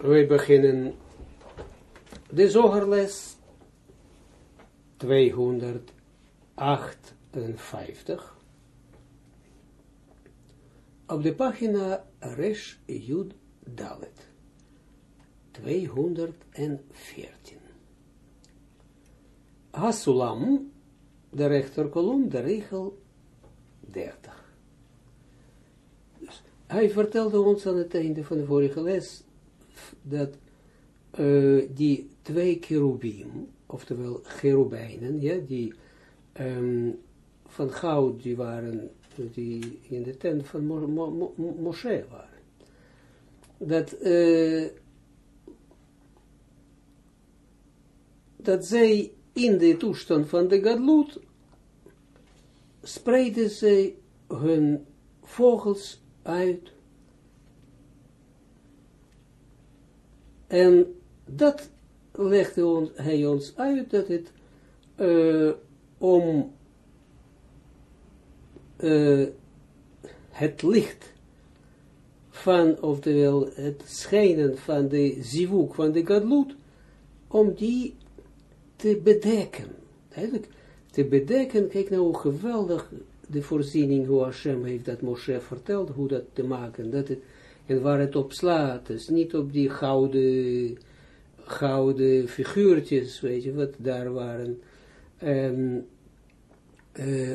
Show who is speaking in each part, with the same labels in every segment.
Speaker 1: We beginnen de zogerles 258 op de pagina Resh Jud Dalet 214. Hasulam, de rechterkolom, de regel 30. Dus hij vertelde ons aan het einde van de vorige les dat uh, die twee kerubim, oftewel cherubijnen, ja, die um, van goud, die waren, die in de tent van Mo Mo Mo Moshe waren. Dat, uh, dat zij in de toestand van de gadlut spreiden zij hun vogels uit En dat legde ons, hij ons uit dat het uh, om uh, het licht van, oftewel het schijnen van de zivuk, van de gadlut, om die te bedekken. Eigenlijk te bedekken, kijk nou hoe geweldig de voorziening, hoe Hashem heeft dat Moshe verteld, hoe dat te maken, dat het en waar het op slaat, dus niet op die gouden, gouden figuurtjes, weet je, wat daar waren. Uh,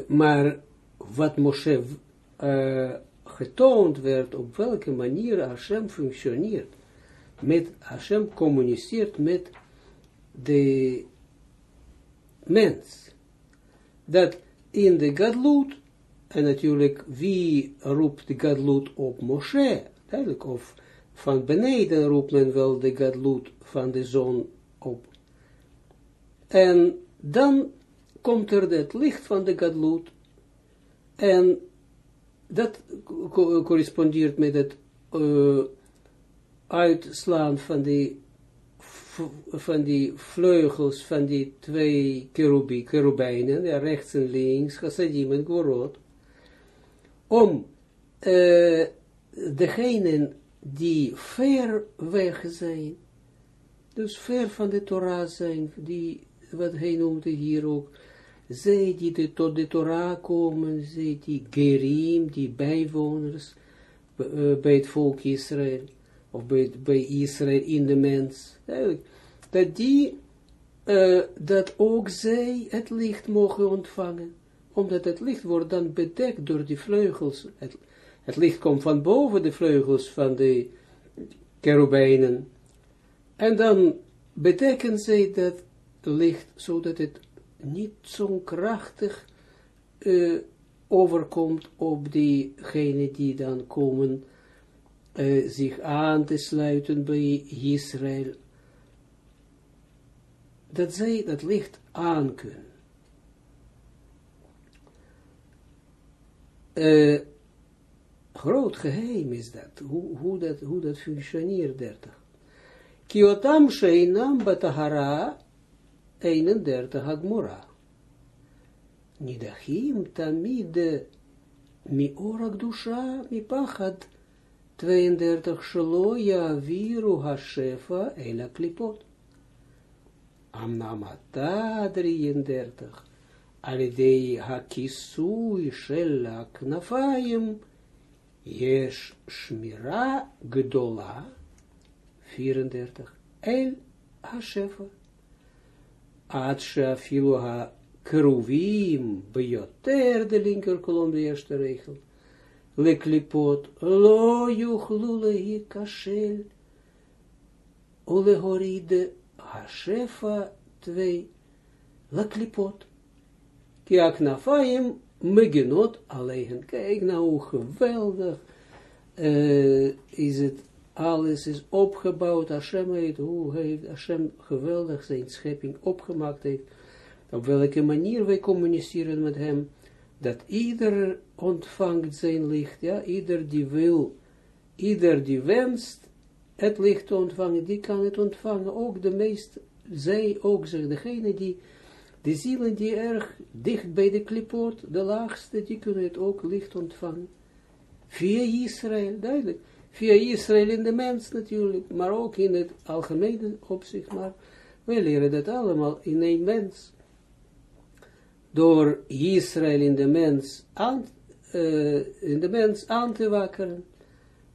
Speaker 1: maar wat Moshe uh, getoond werd, op welke manier Hashem functioneert, met Hashem communiceert met de mens. Dat in de Gadlut, en natuurlijk wie roept de Gadlut op Moshe, Duidelijk, of van beneden roept men wel de gadlut van de zon op. En dan komt er het licht van de gadlut en dat correspondeert met het uh, uitslaan van die, van die vleugels van die twee kerubijnen, ja, rechts en links, chassadim en gorot, om uh, degenen die ver weg zijn, dus ver van de Torah zijn, die, wat hij noemde hier ook, zij die tot de Torah komen, zij die gerim, die bijwoners, uh, bij het volk Israël, of bij, bij Israël in de mens, dat die, uh, dat ook zij het licht mogen ontvangen, omdat het licht wordt dan bedekt door die vleugels, het licht komt van boven de vleugels van de kerubijnen. En dan betekent zij dat licht, zodat het niet zo krachtig uh, overkomt op diegenen die dan komen uh, zich aan te sluiten bij Israël. Dat zij dat licht aan kunnen. Uh, groot geheim is dat, hoe, hoe, dat, hoe dat functioneert, 30. Kiotam sheinam batahara 31 Agmora. Nidachim mi orak dusha mi pachad 32 shloya viru hashefa ela klipot. Amnamata 33 alidei hakisui shel knafayim Yesh Shmira Gdola, 34, El Hashefa, Atsha Filoha Keruvim, Bejoter, de linker kolom, de eerste regel, Leklipot, Lo Yuchlu Kashel, Olegoride Hashefa 2, Leklipot, Kiaknafaim Megenot alleen. Kijk nou hoe geweldig uh, is het, alles is opgebouwd. Hashem heeft, hoe heeft Hashem geweldig zijn schepping opgemaakt heeft. Op welke manier wij communiceren met hem. Dat ieder ontvangt zijn licht. Ja, ieder die wil, ieder die wenst het licht te ontvangen, die kan het ontvangen. Ook de meest, zij ook, degene die de zielen die erg dicht bij de klipoort, de laagste, die kunnen het ook licht ontvangen. Via Israël, duidelijk. Via Israël in de mens natuurlijk, maar ook in het algemene opzicht. Maar wij leren dat allemaal in één mens. Door Israël in de mens aan, uh, in de mens aan te wakkeren,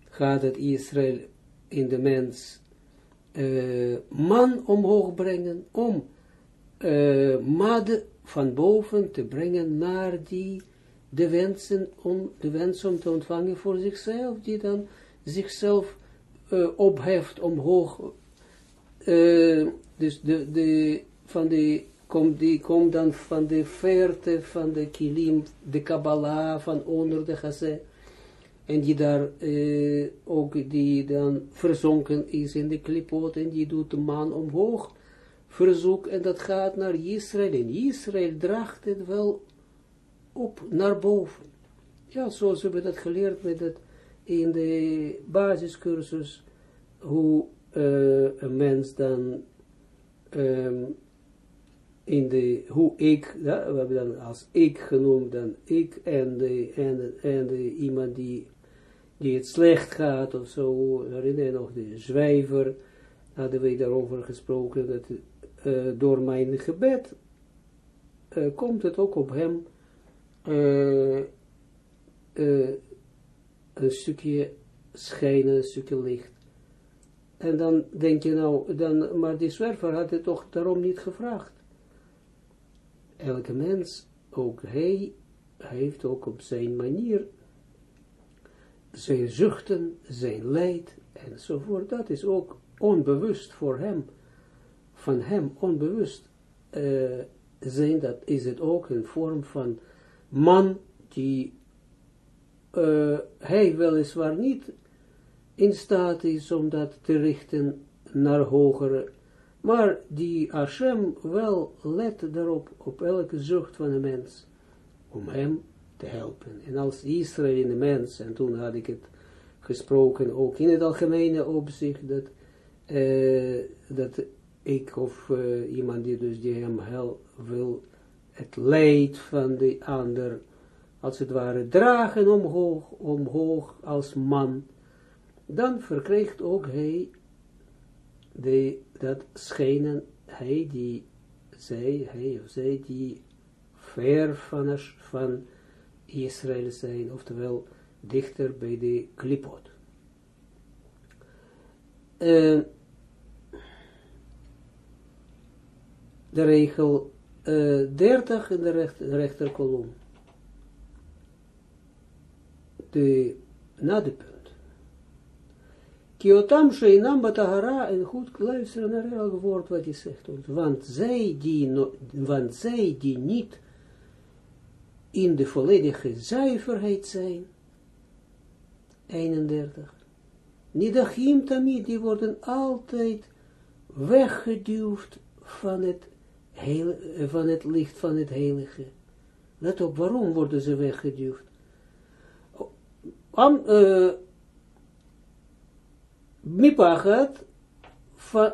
Speaker 1: gaat het Israël in de mens uh, man omhoog brengen, om uh, mad van boven te brengen naar die, de wensen, om, de wens om te ontvangen voor zichzelf, die dan zichzelf uh, opheft omhoog, uh, dus de, de, van de, komt, die komt dan van de verte van de kilim, de Kabbalah, van onder de gazé, en die daar ook, die dan verzonken is in de klipot, en die doet de man omhoog, verzoek, en dat gaat naar Israël, en Israël draagt het wel op, naar boven. Ja, zoals we hebben dat geleerd met het, in de basiscursus, hoe uh, een mens dan, um, in de, hoe ik, we hebben dan als ik genoemd, dan ik en de, en en de iemand die, die het slecht gaat, of zo, herinner je nog, de zwijver, hadden we daarover gesproken, dat uh, door mijn gebed uh, komt het ook op hem uh, een stukje schijnen, een stukje licht. En dan denk je nou, dan, maar die zwerver had het toch daarom niet gevraagd. Elke mens, ook hij, heeft ook op zijn manier zijn zuchten, zijn leid enzovoort. Dat is ook onbewust voor hem van hem onbewust uh, zijn, dat is het ook een vorm van man die uh, hij weliswaar niet in staat is om dat te richten naar hogere, maar die Hashem wel let daarop, op elke zucht van een mens, om hem te helpen. En als Israël in de mens, en toen had ik het gesproken, ook in het algemene opzicht, dat, uh, dat ik of uh, iemand die dus die hem hel, wil het leed van de ander, als het ware, dragen omhoog, omhoog als man, dan verkrijgt ook hij de, dat schijnen, hij die, zij, hij of zij die ver van, van Israël zijn, oftewel dichter bij de klipot. Uh, de regel uh, 30 in de rechter, rechterkolom. De, na de punt. Kiotam sheinam en goed luisteren naar elk woord wat hij zegt. Want zij die, no, want zij die niet in de volledige zuiverheid zijn, 31. Nidachim tamid, die worden altijd weggeduwd van het heel, van het licht van het heilige. Let op, waarom worden ze weggeduwd? Am, uh, mipachat,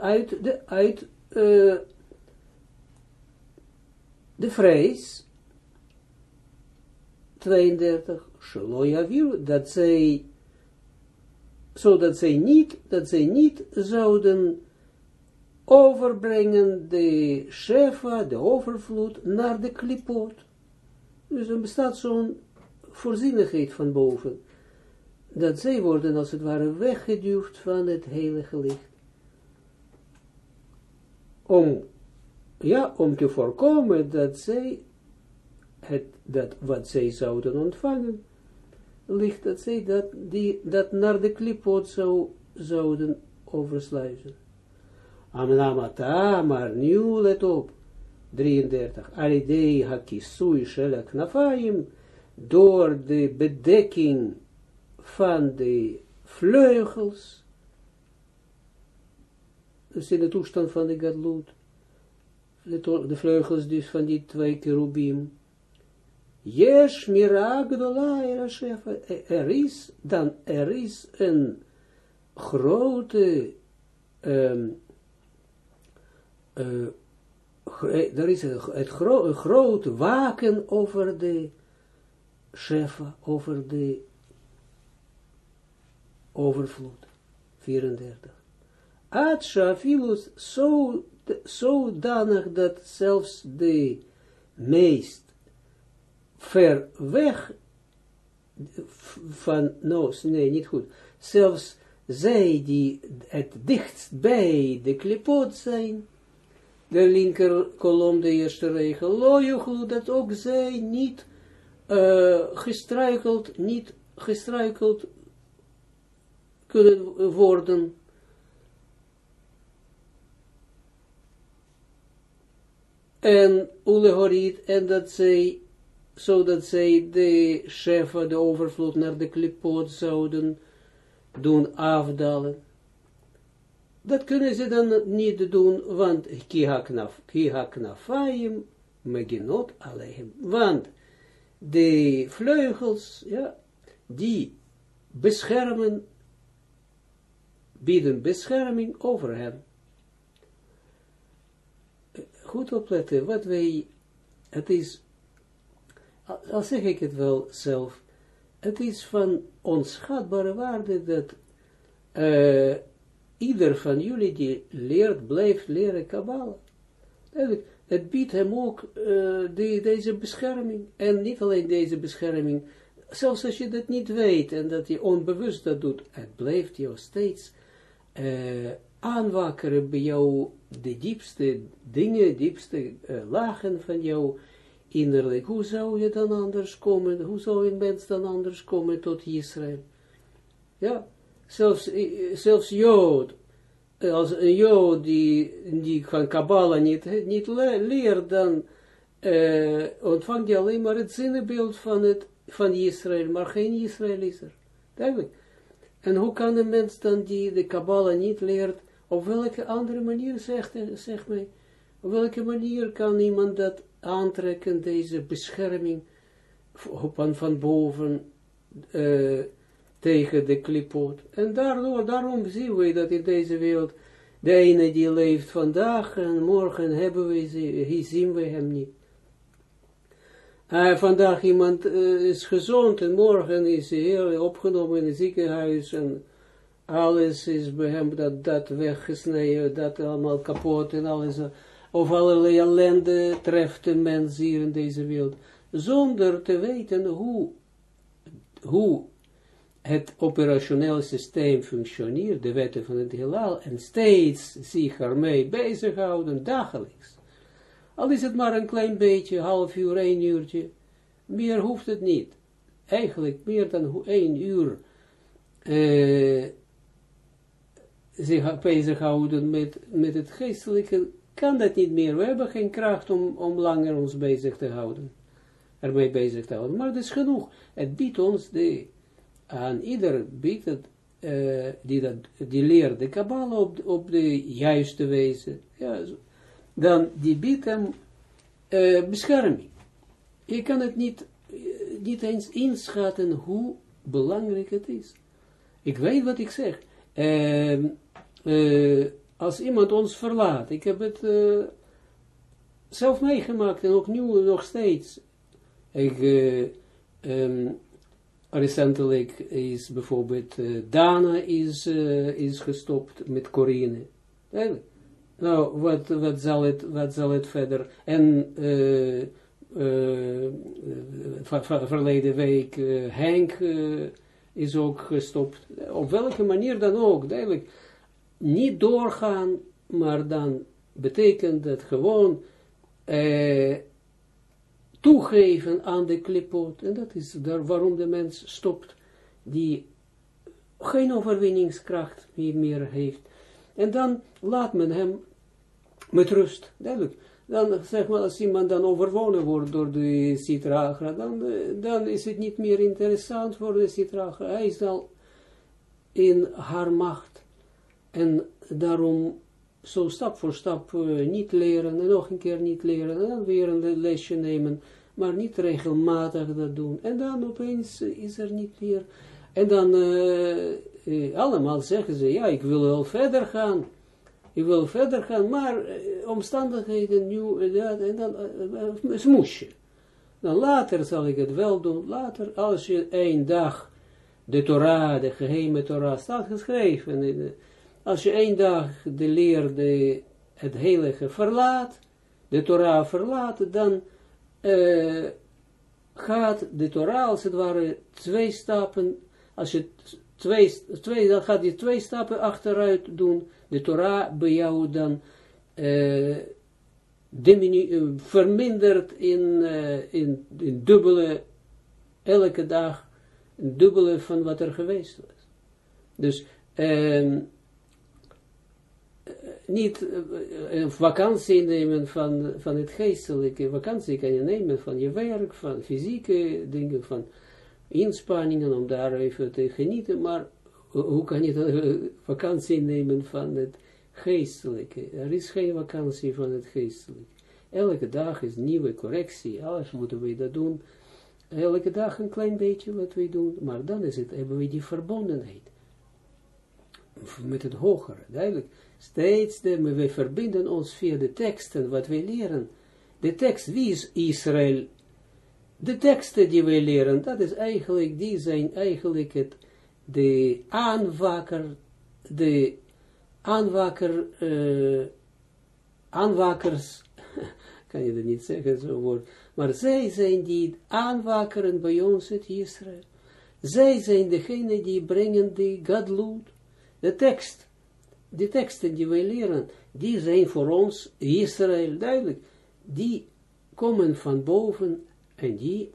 Speaker 1: uit de, uit uh, de vrees, 32, Shaloya dat zij, zodat zij niet, dat zij niet zouden overbrengen de shefa, de overvloed, naar de klipot. Dus er bestaat zo'n voorzienigheid van boven, dat zij worden als het ware weggeduwd van het heilige licht. Om, ja, om te voorkomen dat zij, het, dat wat zij zouden ontvangen, licht dat zij dat, die, dat naar de klipot zou, zouden oversluizen. Amnamata, maar nu let op, 33, Alidei hakisui door de bedekking van de vleugels, dus in de toestand van de gadloed, de, vleugels dus van die twee kerubim, Yesh miragdola er is, dan er is een grote uh, er is een, het groot waken over de shefa, over de overvloed. 34. Ad shafilus zo, zodanig dat zelfs de meest ver weg van, no, nee, niet goed, zelfs zij die het dichtst bij de klipot zijn, de linker kolom, de eerste regel, lojuchlu, dat ook zij niet uh, gestruikeld, niet gestruikeld kunnen worden. En ulehorit, en dat zij, zodat zij de shefa, de overvloed naar de klipot zouden doen afdalen. Dat kunnen ze dan niet doen, want ki haknafaim meginot alehem. Want de vleugels, ja, die beschermen, bieden bescherming over hen. Goed opletten, wat wij, het is, al zeg ik het wel zelf, het is van onschatbare waarde dat uh, ieder van jullie die leert, blijft leren Kabbalah. Het biedt hem ook uh, die, deze bescherming. En niet alleen deze bescherming, zelfs als je dat niet weet en dat je onbewust dat doet, het blijft jou steeds uh, aanwakkeren bij jou de diepste dingen, diepste uh, lagen van jou innerlijk. Hoe zou je dan anders komen? Hoe zou een mens dan anders komen tot Israël? Ja, zelfs, zelfs Jood, als een Jood die, die van Kabbalah niet, niet leert, dan uh, ontvangt hij alleen maar het zinnenbeeld van, het, van Israël, maar geen Israël is er. Duidelijk. En hoe kan een mens dan die de Kabbalah niet leert, op welke andere manier, zegt, zeg mij, op welke manier kan iemand dat aantrekken, deze bescherming van, van boven uh, tegen de klipot. En daardoor, daarom zien we dat in deze wereld, de ene die leeft vandaag en morgen hebben we ze, zien we hem niet. Uh, vandaag iemand uh, is gezond en morgen is hij heel opgenomen in het ziekenhuis en alles is bij hem dat, dat weggesneden, dat allemaal kapot en alles of allerlei ellende treft de mens hier in deze wereld, zonder te weten hoe, hoe het operationele systeem functioneert, de wetten van het heelal, en steeds zich ermee bezighouden, dagelijks. Al is het maar een klein beetje, half uur, één uurtje, meer hoeft het niet. Eigenlijk meer dan één uur uh, zich bezighouden met, met het geestelijke kan dat niet meer. We hebben geen kracht om, om langer ons bezig te houden. Ermee bezig te houden. Maar het is genoeg. Het biedt ons de, aan ieder biedt het, uh, die, dat, die leert de Kabbalah op, op de juiste wijze. Dan die biedt hem uh, bescherming. Je kan het niet, uh, niet eens inschatten hoe belangrijk het is. Ik weet wat ik zeg. Uh, als iemand ons verlaat, ik heb het zelf meegemaakt en ook nu nog steeds. Ik, um, recentelijk is bijvoorbeeld uh, Dana is, is gestopt met Corine. Nou, wat, wat, zal het, wat zal het verder? En verleden week Henk is ook gestopt. Op welke manier dan ook, duidelijk niet doorgaan, maar dan betekent dat gewoon eh, toegeven aan de klipot. En dat is daar waarom de mens stopt, die geen overwinningskracht meer heeft. En dan laat men hem met rust, duidelijk. Dan zeg maar, als iemand dan overwonnen wordt door de Citragra, dan, dan is het niet meer interessant voor de Citragra. Hij is al in haar macht. En daarom zo stap voor stap uh, niet leren en nog een keer niet leren en dan weer een lesje nemen, maar niet regelmatig dat doen. En dan opeens is er niet meer. En dan uh, allemaal zeggen ze, ja, ik wil wel verder gaan. Ik wil verder gaan, maar omstandigheden nu, en dan uh, je. Dan later zal ik het wel doen. Later, als je één dag de Torah, de geheime Torah, staat geschreven. Als je één dag de leer, de, het heilige verlaat, de Torah verlaat, dan uh, gaat de Torah als het ware twee stappen, als je twee, twee, dan gaat je twee stappen achteruit doen, de Torah bij jou dan uh, diminu, vermindert in, in, in dubbele, elke dag, een dubbele van wat er geweest was. Dus, um, niet uh, een vakantie nemen van, van het geestelijke, vakantie kan je nemen van je werk, van fysieke dingen, van inspanningen om daar even te genieten, maar hoe kan je dan vakantie nemen van het geestelijke? Er is geen vakantie van het geestelijke. Elke dag is nieuwe correctie, alles moeten we dat doen. Elke dag een klein beetje wat we doen, maar dan is het, hebben we die verbondenheid met het hogere, duidelijk. Steeds, de, we verbinden ons via de teksten, wat we leren. De tekst, wie is Israël? De teksten die we leren, dat is eigenlijk, die zijn eigenlijk het, de aanwakker, de aanwakker, uh, aanwakers, kan je dat niet zeggen, zo woord, maar zij zijn die aanwakeren bij ons het Israël. Zij zijn degene die brengen de gadloed, de tekst, de teksten die wij leren, die zijn voor ons Israël duidelijk. Die komen van boven en die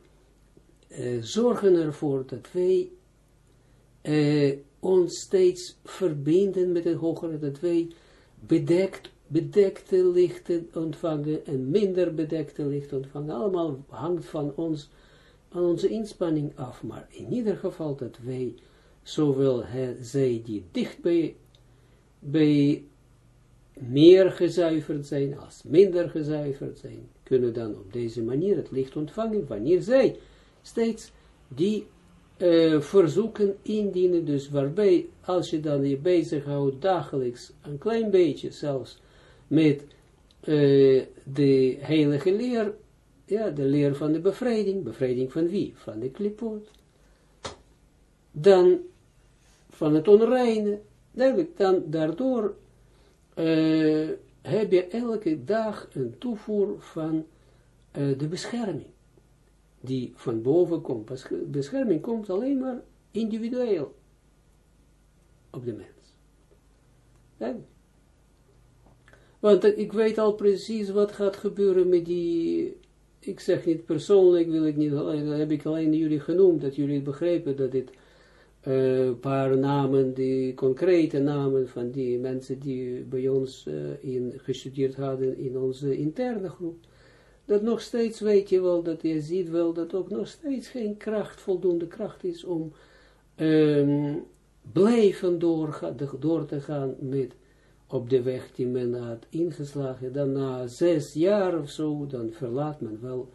Speaker 1: uh, zorgen ervoor dat wij uh, ons steeds verbinden met het hogere, dat wij bedekt, bedekte lichten ontvangen en minder bedekte lichten ontvangen. Allemaal hangt van ons, aan onze inspanning af, maar in ieder geval dat wij zowel zij die dicht bij, bij meer gezuiverd zijn als minder gezuiverd zijn, kunnen dan op deze manier het licht ontvangen, wanneer zij steeds die uh, verzoeken indienen, dus waarbij, als je dan je bezighoudt dagelijks, een klein beetje zelfs, met uh, de heilige leer, ja, de leer van de bevrijding, bevrijding van wie? Van de klipot. Dan van het onreine, duidelijk, dan daardoor uh, heb je elke dag een toevoer van uh, de bescherming, die van boven komt. Bescherming komt alleen maar individueel op de mens. Ja. Want ik weet al precies wat gaat gebeuren met die, ik zeg niet persoonlijk, wil ik niet, dat heb ik alleen jullie genoemd, dat jullie begrepen dat dit een uh, paar namen, die concrete namen van die mensen die bij ons uh, in, gestudeerd hadden in onze interne groep, dat nog steeds weet je wel, dat je ziet wel, dat ook nog steeds geen kracht, voldoende kracht is om um, blijven doorga, door te gaan met op de weg die men had ingeslagen. Dan na zes jaar of zo, dan verlaat men wel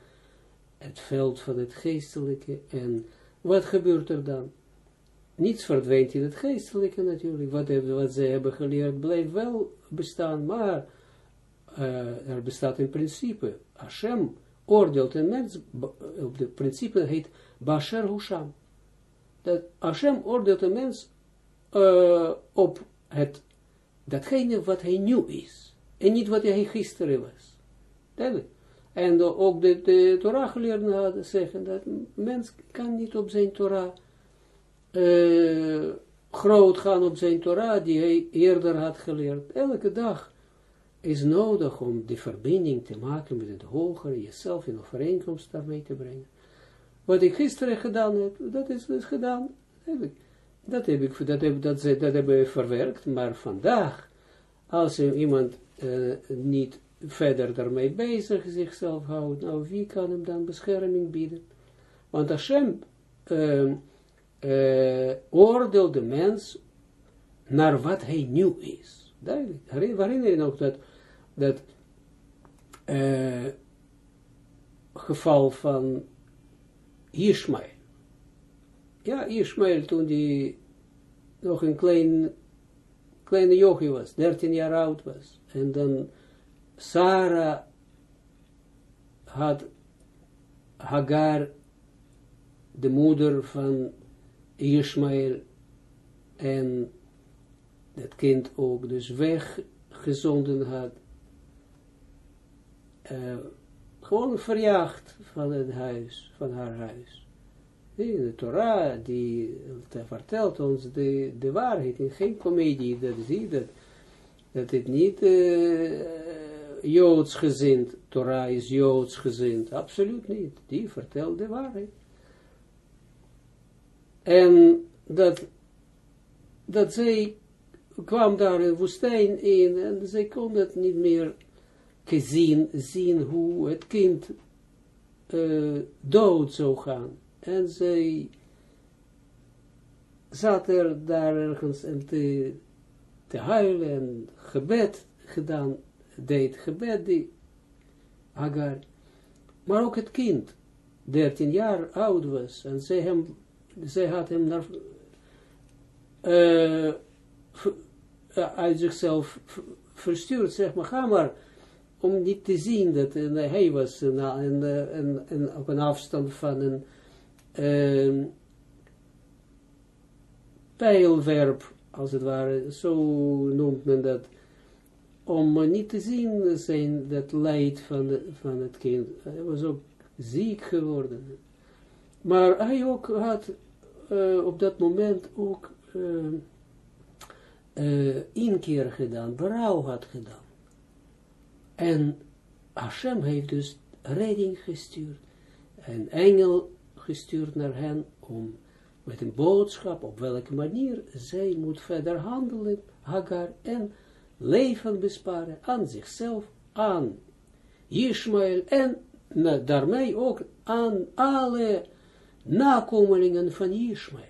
Speaker 1: het veld van het geestelijke. En wat gebeurt er dan? Niets verdwijnt in het geestelijke natuurlijk. Wat, wat zij hebben geleerd blijft wel bestaan, maar uh, er bestaat een principe. Hashem oordeelt een mens, op de principe heet Basher Husham. Dat Hashem oordeelt een mens uh, op het, datgene wat hij nu is. En niet wat hij gisteren was. En ook de, Torah geleerden hadden zeggen dat mens kan niet op zijn Torah uh, groot gaan op zijn Torah, die hij eerder had geleerd. Elke dag is nodig om die verbinding te maken met het hogere, jezelf in overeenkomst daarmee te brengen. Wat ik gisteren gedaan heb, dat is dus gedaan. Dat heb ik, dat heb, dat, dat hebben we verwerkt, maar vandaag, als iemand uh, niet verder daarmee bezig zichzelf houdt, nou wie kan hem dan bescherming bieden? Want Hashem uh, uh, oordeelt de mens naar wat hij nu is. Duidelijk. Herinner je nog dat, dat uh, geval van Ishmael. Ja, Ishmael toen die nog een klein, kleine jochie was, 13 jaar oud was. En dan Sarah had Hagar, de moeder van Ishmael en dat kind ook dus weggezonden had, uh, gewoon verjaagd van het huis, van haar huis. De Torah die vertelt ons de, de waarheid in geen comedie, dat zie dat, dat het niet uh, Joods gezind, Torah is Joods gezind, absoluut niet, die vertelt de waarheid. En dat, dat zij kwam daar de woestijn in en zij kon het niet meer zien, zien hoe het kind uh, dood zou gaan. En zij zat er daar ergens en te, te huilen en gebed gedaan, deed gebed die Hagar. Maar ook het kind, 13 jaar oud was, en zij, hem, zij had hem naar, uh, uit zichzelf verstuurd, zeg maar, ga maar, om niet te zien dat uh, hij was uh, in, uh, op een afstand van een uh, pijlwerp, als het ware, zo noemt men dat, om niet te zien zijn dat leid van, van het kind. Hij was ook ziek geworden. Maar hij ook had uh, op dat moment ook uh, uh, inkeer gedaan, berouw had gedaan. En Hashem heeft dus redding gestuurd. Een engel gestuurd naar hen om met een boodschap op welke manier zij moet verder handelen, Hagar, en leven besparen aan zichzelf, aan Ishmael en daarmee ook aan alle nakomelingen van Ishmael.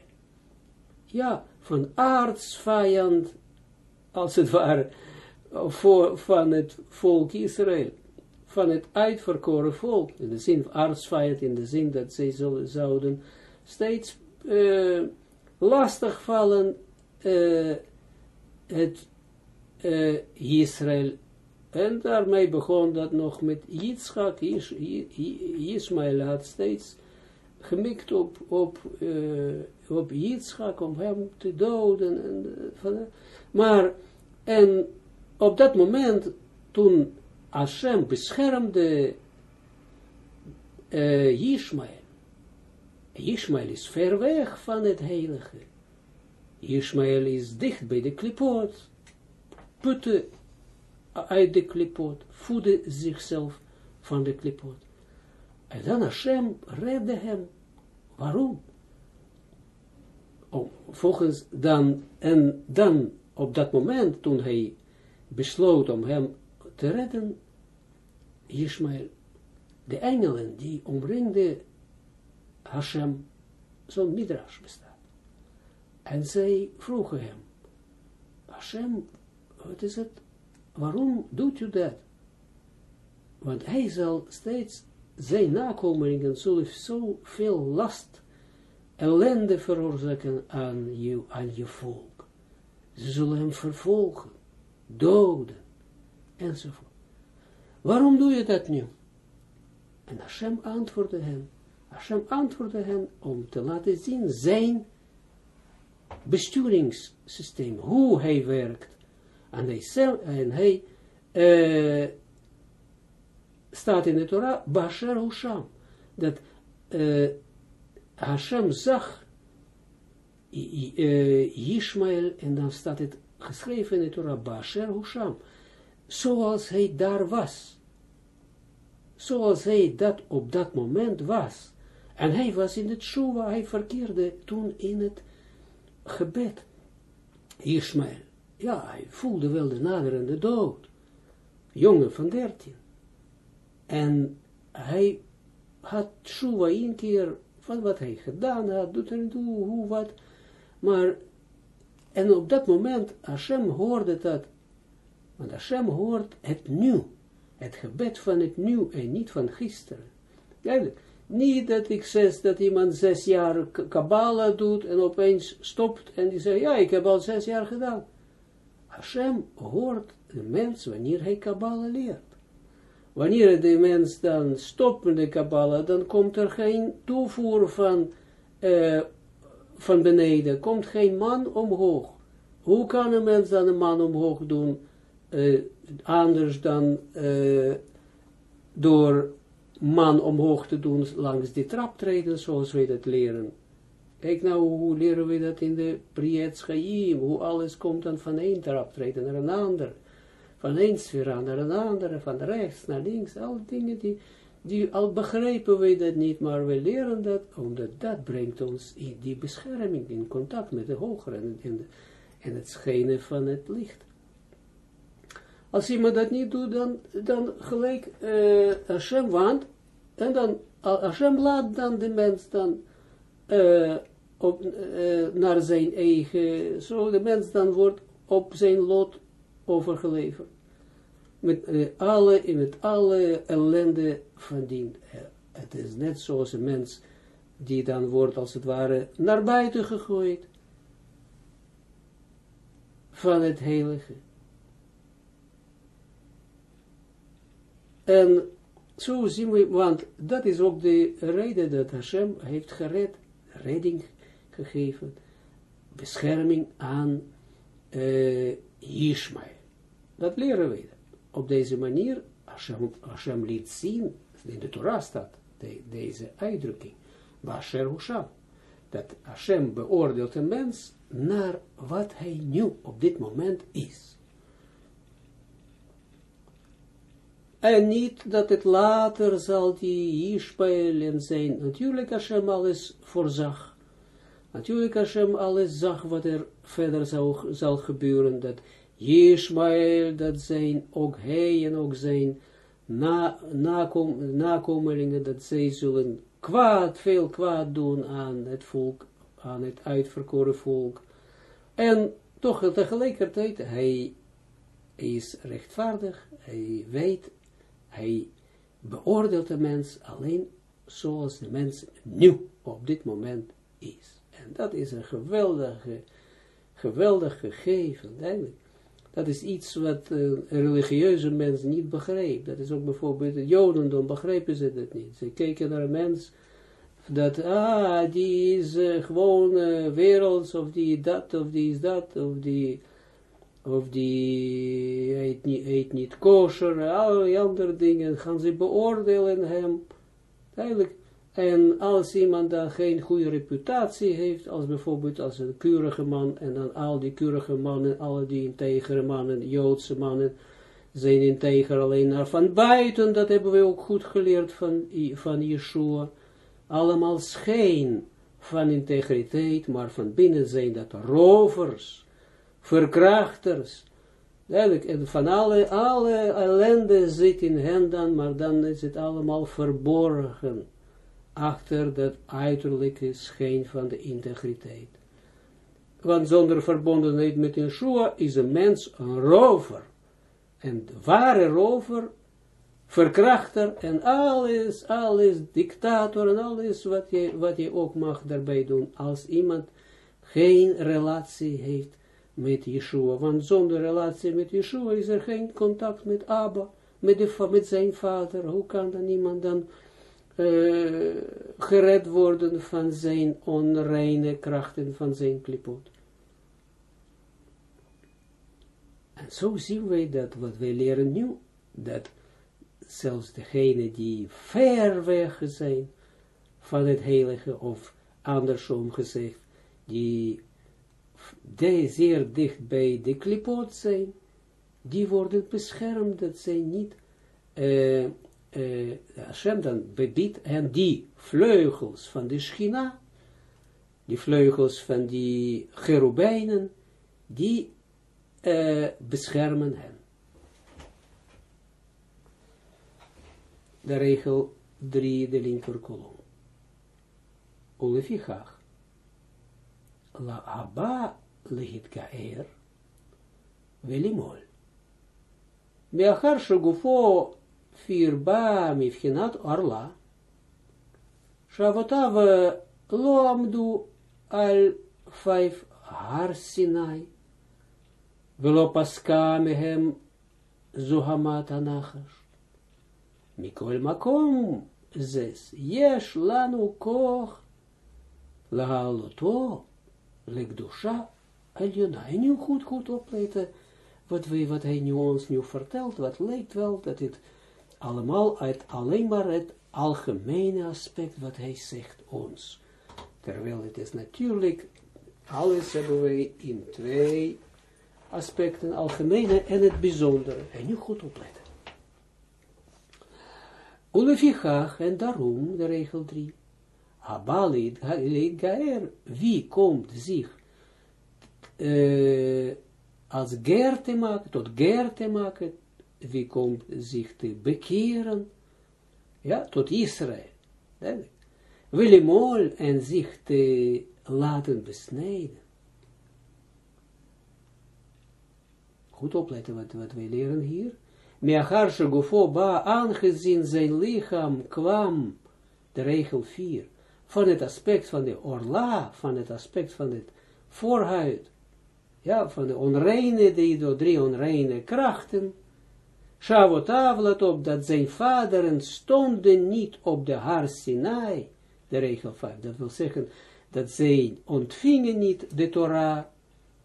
Speaker 1: Ja, van aardsvijand, als het ware, voor, van het volk Israël, van het uitverkoren volk, in de zin aardsvijand, in de zin dat zij zouden steeds uh, lastig vallen uh, het uh, Israël. En daarmee begon dat nog met Yitzchak, Ismaël had steeds gemikt op, op, uh, op Yitzchak, om hem te doden. En, van, maar, en op dat moment, toen Hashem beschermde uh, Ishmael is ver weg van het heilige. Ishmael is dicht bij de klipoot, putte uit de klipoot, voedde zichzelf van de klipoot. En dan Hashem redde hem. Waarom? Oh, volgens dan, en dan op dat moment, toen hij besloot om hem te redden, Ishmael, de engelen die omringden Hashem, zo'n midrash bestaat. En zij vroegen hem, Hashem, wat is het? Waarom doet u dat? Want hij zal steeds, zijn nakomelingen zullen zoveel last, ellende veroorzaken aan je, aan je volk. Ze zullen hem vervolgen doden, enzovoort. Waarom doe je dat nu? En Hashem antwoordde hen, Hashem antwoordde hen om te laten zien zijn besturingssysteem, hoe hij werkt. En hij, en hij uh, staat in de Torah, Basher Husham, dat uh, Hashem zag uh, Ishmael, en dan staat het geschreven in het Torah, Basher Husham, zoals hij daar was. Zoals hij dat op dat moment was. En hij was in het Shuva, hij verkeerde toen in het gebed. Ishmael, ja, hij voelde wel de naderende dood. Jongen van dertien. En hij had Shuva een keer van wat hij gedaan had, doet er toe, hoe, wat. Maar en op dat moment, Hashem hoorde dat, want Hashem hoort het nu, het gebed van het nu en niet van gisteren. Eigenlijk, niet dat ik zeg dat iemand zes jaar Kabbalah doet en opeens stopt en die zegt, ja, ik heb al zes jaar gedaan. Hashem hoort de mens wanneer hij Kabbalah leert. Wanneer de mens dan stopt met de Kabbalah, dan komt er geen toevoer van uh, van beneden, komt geen man omhoog. Hoe kan een mens dan een man omhoog doen, uh, anders dan uh, door man omhoog te doen langs die traptreden, zoals wij dat leren. Kijk nou, hoe leren we dat in de Priyet Chaim, hoe alles komt dan van één traptreden naar een ander, van één sfera naar een andere, van rechts naar links, al dingen die, die al begrijpen we dat niet, maar we leren dat, omdat dat brengt ons in die bescherming, in contact met de hogere en, en, het schijnen van het licht. Als iemand dat niet doet, dan, dan gelijk uh, Hashem want, en dan Hashem laat dan de mens dan uh, op, uh, naar zijn eigen, zo de mens dan wordt op zijn lot overgeleverd. Met, uh, alle, met alle ellende van het is net zoals een mens die dan wordt als het ware naar buiten gegooid van het heilige. En zo zien we, want dat is ook de reden dat Hashem heeft gered, redding gegeven, bescherming aan uh, Ishmael. Dat leren we. Op deze manier, Hashem, Hashem liet zien, in de Torah staat de, deze uitdrukking, Basher Husham, dat Hashem beoordeelt een mens naar wat hij nu op dit moment is. En niet dat het later zal die Ishmael zijn. Natuurlijk Hashem alles voorzag. Natuurlijk Hashem alles zag wat er verder zou, zal gebeuren. Dat Ishmael, dat zijn ook hij en ook zijn na, nakom, nakomelingen, dat zij zullen kwaad, veel kwaad doen aan het volk, aan het uitverkoren volk. En toch tegelijkertijd, hij is rechtvaardig, hij weet hij beoordeelt de mens alleen zoals de mens nu op dit moment is. En dat is een geweldige, geweldig gegeven, eigenlijk. Dat is iets wat een religieuze mens niet begrijpt. Dat is ook bijvoorbeeld het jodendom, begrijpen ze dat niet. Ze kijken naar een mens, dat, ah, die is uh, gewoon uh, werelds, of die dat, of die is dat, of die of die eet niet, eet niet kosher, alle andere dingen, gaan ze beoordelen hem, eigenlijk, en als iemand dan geen goede reputatie heeft, als bijvoorbeeld als een keurige man, en dan al die keurige mannen, alle die integere mannen, Joodse mannen, zijn integer alleen naar van buiten, dat hebben we ook goed geleerd van, van Yeshua, allemaal schijn van integriteit, maar van binnen zijn dat rovers, verkrachters. Duidelijk, en van alle, alle ellende zit in hen dan, maar dan is het allemaal verborgen achter dat uiterlijke schijn van de integriteit. Want zonder verbondenheid met Yeshua is een mens een rover. En de ware rover, verkrachter en alles, alles, dictator en alles wat je, wat je ook mag daarbij doen, als iemand geen relatie heeft met Yeshua, want zonder relatie met Yeshua is er geen contact met Abba, met, de, zijn vader. Hoe kan dan iemand dan uh, gered worden van zijn onreine krachten, van zijn klipot? En zo zien wij dat, wat wij leren nu, dat zelfs degene die ver weg zijn van het heilige, of andersom gezegd, die zeer dicht bij de klipot zijn, die worden beschermd, dat zijn niet, uh, uh, Hashem dan bebiedt en die vleugels van de schina, die vleugels van die cherubijnen, die uh, beschermen hen. De regel 3, de linker kolom. Olefichach la haba lehit gaer velimol. Meachar shugufo firba mifhinat arla, shavotav lo amdu al vijf har Sinai, velo paska mehem zuhamat anachash. Mikol makom zes, yesh lanu koch lahaloto, lekdusha, eljona. En nu goed, goed opletten, wat, we, wat hij nu ons nu vertelt, wat lijkt wel, dat het allemaal uit alleen maar het algemene aspect wat hij zegt ons. Terwijl het is natuurlijk, alles hebben wij in twee aspecten, algemene en het bijzondere. En nu goed opletten. Ulefichach, en daarom, de regel 3. Abalit gaer, wie komt zich uh, als ger maken, tot ger te maken, wie komt zich te bekeren, ja, tot Israël. Willemol en zich te laten besnijden. Goed opletten wat, wat leren hier. Meachar shegufo ba, aangezien zijn lichaam kwam, de regel 4, van het aspect van de orla, van het aspect van het voorhuid, ja, van de onreine, die door drie onreine krachten, Shavotav let op dat zijn vaderen stonden niet op de Har Sinai, de regel 5, dat wil zeggen dat zij ontvingen niet de Torah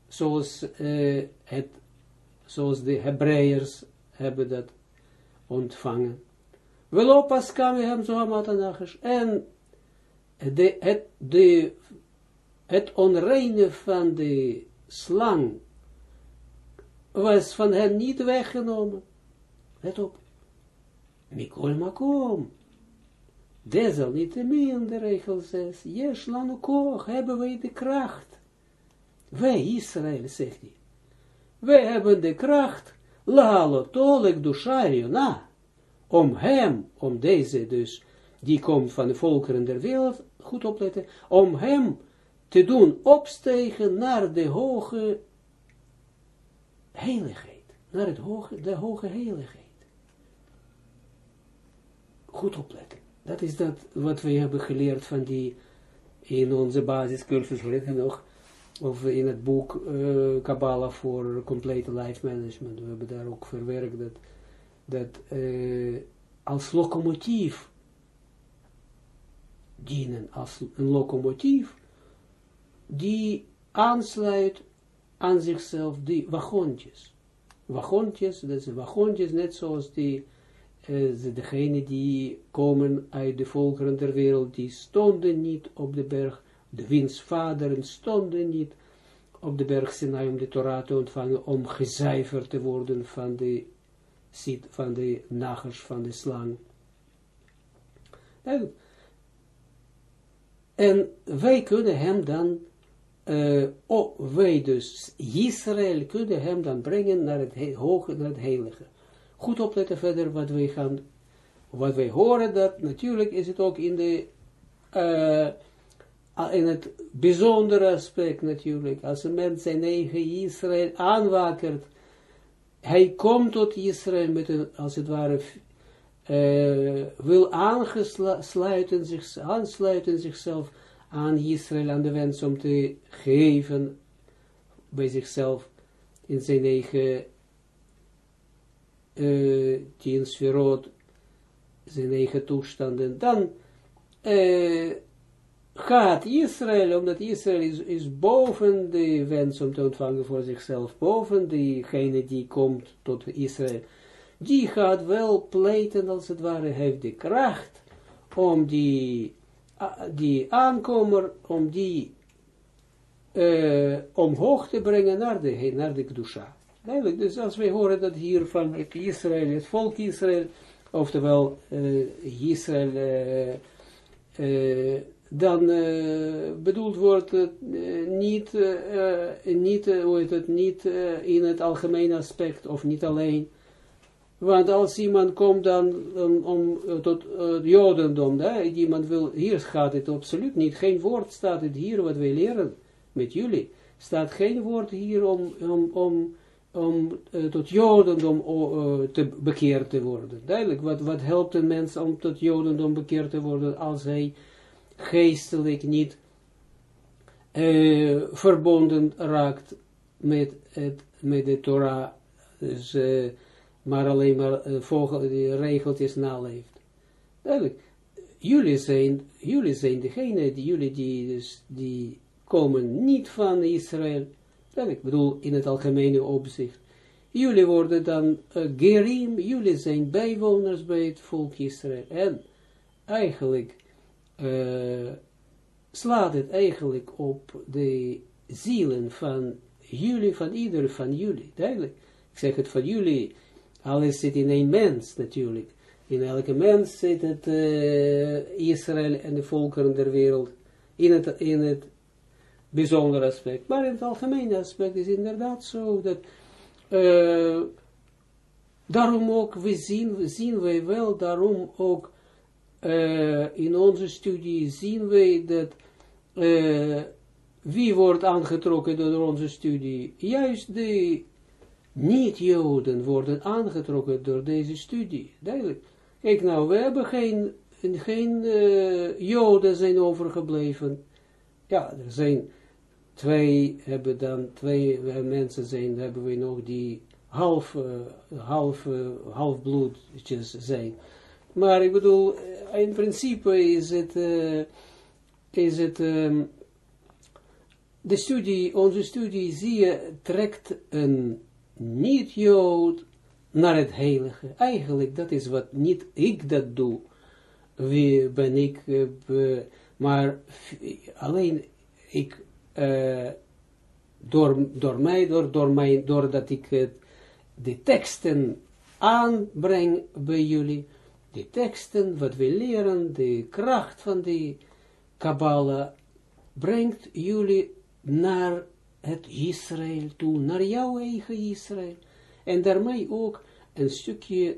Speaker 1: zoals, uh, het, zoals de Hebreërs hebben dat ontvangen. Velopas hem zo. En de, het, de, het onreine van de slang was van hen niet weggenomen. Let op. Mikol makom. Desalniettemin, de regel 6. Jesh lanu koch, hebben wij de kracht. Wij, Israël, zegt hij. Wij hebben de kracht Lahalotolek na, om hem, om deze dus, die komt van de volkeren der wereld, goed opletten, om hem te doen opstegen naar de hoge heiligheid, naar het hoge, de hoge heiligheid. Goed opletten. Dat is dat wat we hebben geleerd van die, in onze basiscursus, nog, of in het boek uh, Kabbalah voor Complete Life Management. We hebben daar ook verwerkt dat, dat uh, als locomotief dienen, als een locomotief die aansluit aan zichzelf die wagoontjes. Wagoontjes, dat zijn wagoontjes net zoals die, uh, degene die komen uit de volkeren der wereld, die stonden niet op de berg, de winsvaderen stonden niet op de berg Sinai om de Torah te ontvangen, om gezuiverd te worden van de, van de nagers van de slang. En wij kunnen hem dan, uh, oh, wij dus, Israël, kunnen hem dan brengen naar het hoge, naar het heilige. Goed opletten verder wat wij gaan, wat wij horen, dat natuurlijk is het ook in de, uh, in het bijzondere aspect natuurlijk, als een mens zijn eigen Israël aanwakert, hij komt tot Israël met een, als het ware, uh, wil aansluiten, zich, aansluiten zichzelf aan Israël, aan de wens om te geven bij zichzelf in zijn eigen uh, tien zijn eigen toestanden, dan uh, gaat Israël, omdat Israël is, is boven de wens om te ontvangen voor zichzelf, boven diegene die komt tot Israël, die gaat wel pleiten, als het ware, heeft de kracht om die, die aankomer, om die uh, omhoog te brengen naar de, naar de Kedusha. Dus als wij horen dat hier van het Israël, het volk Israël, oftewel uh, Israël, uh, dan uh, bedoeld wordt het niet, niet, hoe heet het, niet in het algemene aspect, of niet alleen. Want als iemand komt dan om, tot het jodendom, hè, iemand wil, hier gaat het absoluut niet, geen woord staat het hier wat wij leren met jullie, staat geen woord hier om, om, om tot jodendom te bekeerd te worden. Duidelijk, wat, wat helpt een mens om tot jodendom bekeerd te worden als hij geestelijk niet uh, verbonden raakt met, het, met de Torah, dus, uh, maar alleen maar uh, volgens de regeltjes naleeft. Duidelijk. jullie zijn, jullie zijn degene, die, jullie die, dus, die komen niet van Israël, ik bedoel in het algemene opzicht, jullie worden dan uh, gerim, jullie zijn bijwoners bij het volk Israël, en eigenlijk uh, slaat het eigenlijk op de zielen van jullie, van ieder van jullie, duidelijk. Ik zeg het van jullie, alles zit in één mens natuurlijk. In elke mens zit het uh, Israël en de volkeren der wereld in het, in het bijzondere aspect. Maar in het algemene aspect is inderdaad zo dat uh, daarom ook, we zien, zien wij wel, daarom ook uh, in onze studie zien wij dat wie wordt aangetrokken door onze studie? Juist de niet-Joden worden aangetrokken door deze studie. Duidelijk. Kijk nou, we hebben geen, geen Joden zijn overgebleven. Ja, er zijn twee, hebben dan twee mensen zijn, hebben we nog die half, uh, half, uh, halfbloedjes zijn. Maar ik bedoel, in principe is het, is het, um, de studie, onze studie, zie je, trekt een niet-Jood naar het heilige. Eigenlijk, dat is wat niet ik dat doe. Wie ben ik, maar alleen ik, uh, door, door mij, door, door mij, doordat ik de teksten aanbreng bij jullie, de teksten, wat we leren, de kracht van de Kabbalah, brengt jullie naar het Israël toe, naar jouw eigen Israël. En daarmee ook een stukje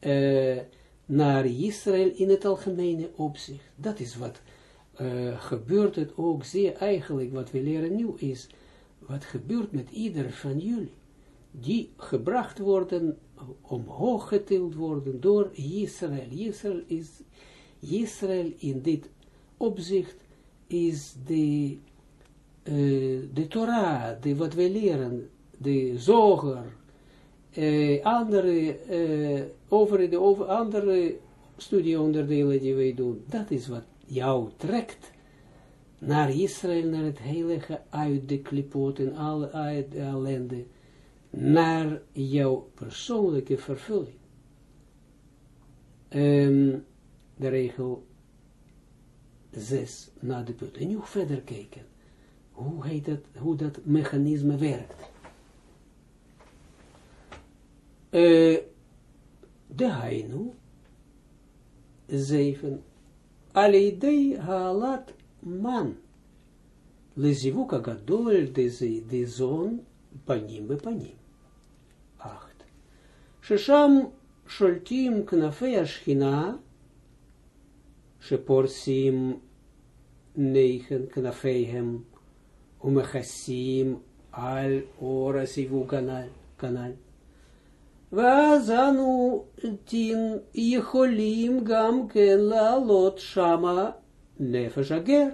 Speaker 1: uh, naar Israël in het algemene opzicht. Dat is wat uh, gebeurt het ook zeer eigenlijk, wat we leren nu is, wat gebeurt met ieder van jullie, die gebracht worden, omhoog getild worden door Israël. Israël is, Israël in dit opzicht is de uh, de Torah, de, wat wij leren, de zoger, uh, andere, over de over andere studieonderdelen die wij doen, dat is wat jou trekt naar Israël, naar het heilige, uit de klipot en alle, de ellende, naar jouw persoonlijke vervulling. Um, de regel 6 na de punt. En nu verder kijken hoe, heet dat, hoe dat mechanisme werkt. Uh, de Hainu, 7, Alidei halat man, lezivuka gadol de, de zon, panim be panim. 8. Shesham שולטים כנפי השכינה, שפורסים נייכן כנפיהם ומכסים על אור הסיווג כנ"ל. ואז אנו דין יכולים גם כן לעלות שמה נפש הגר,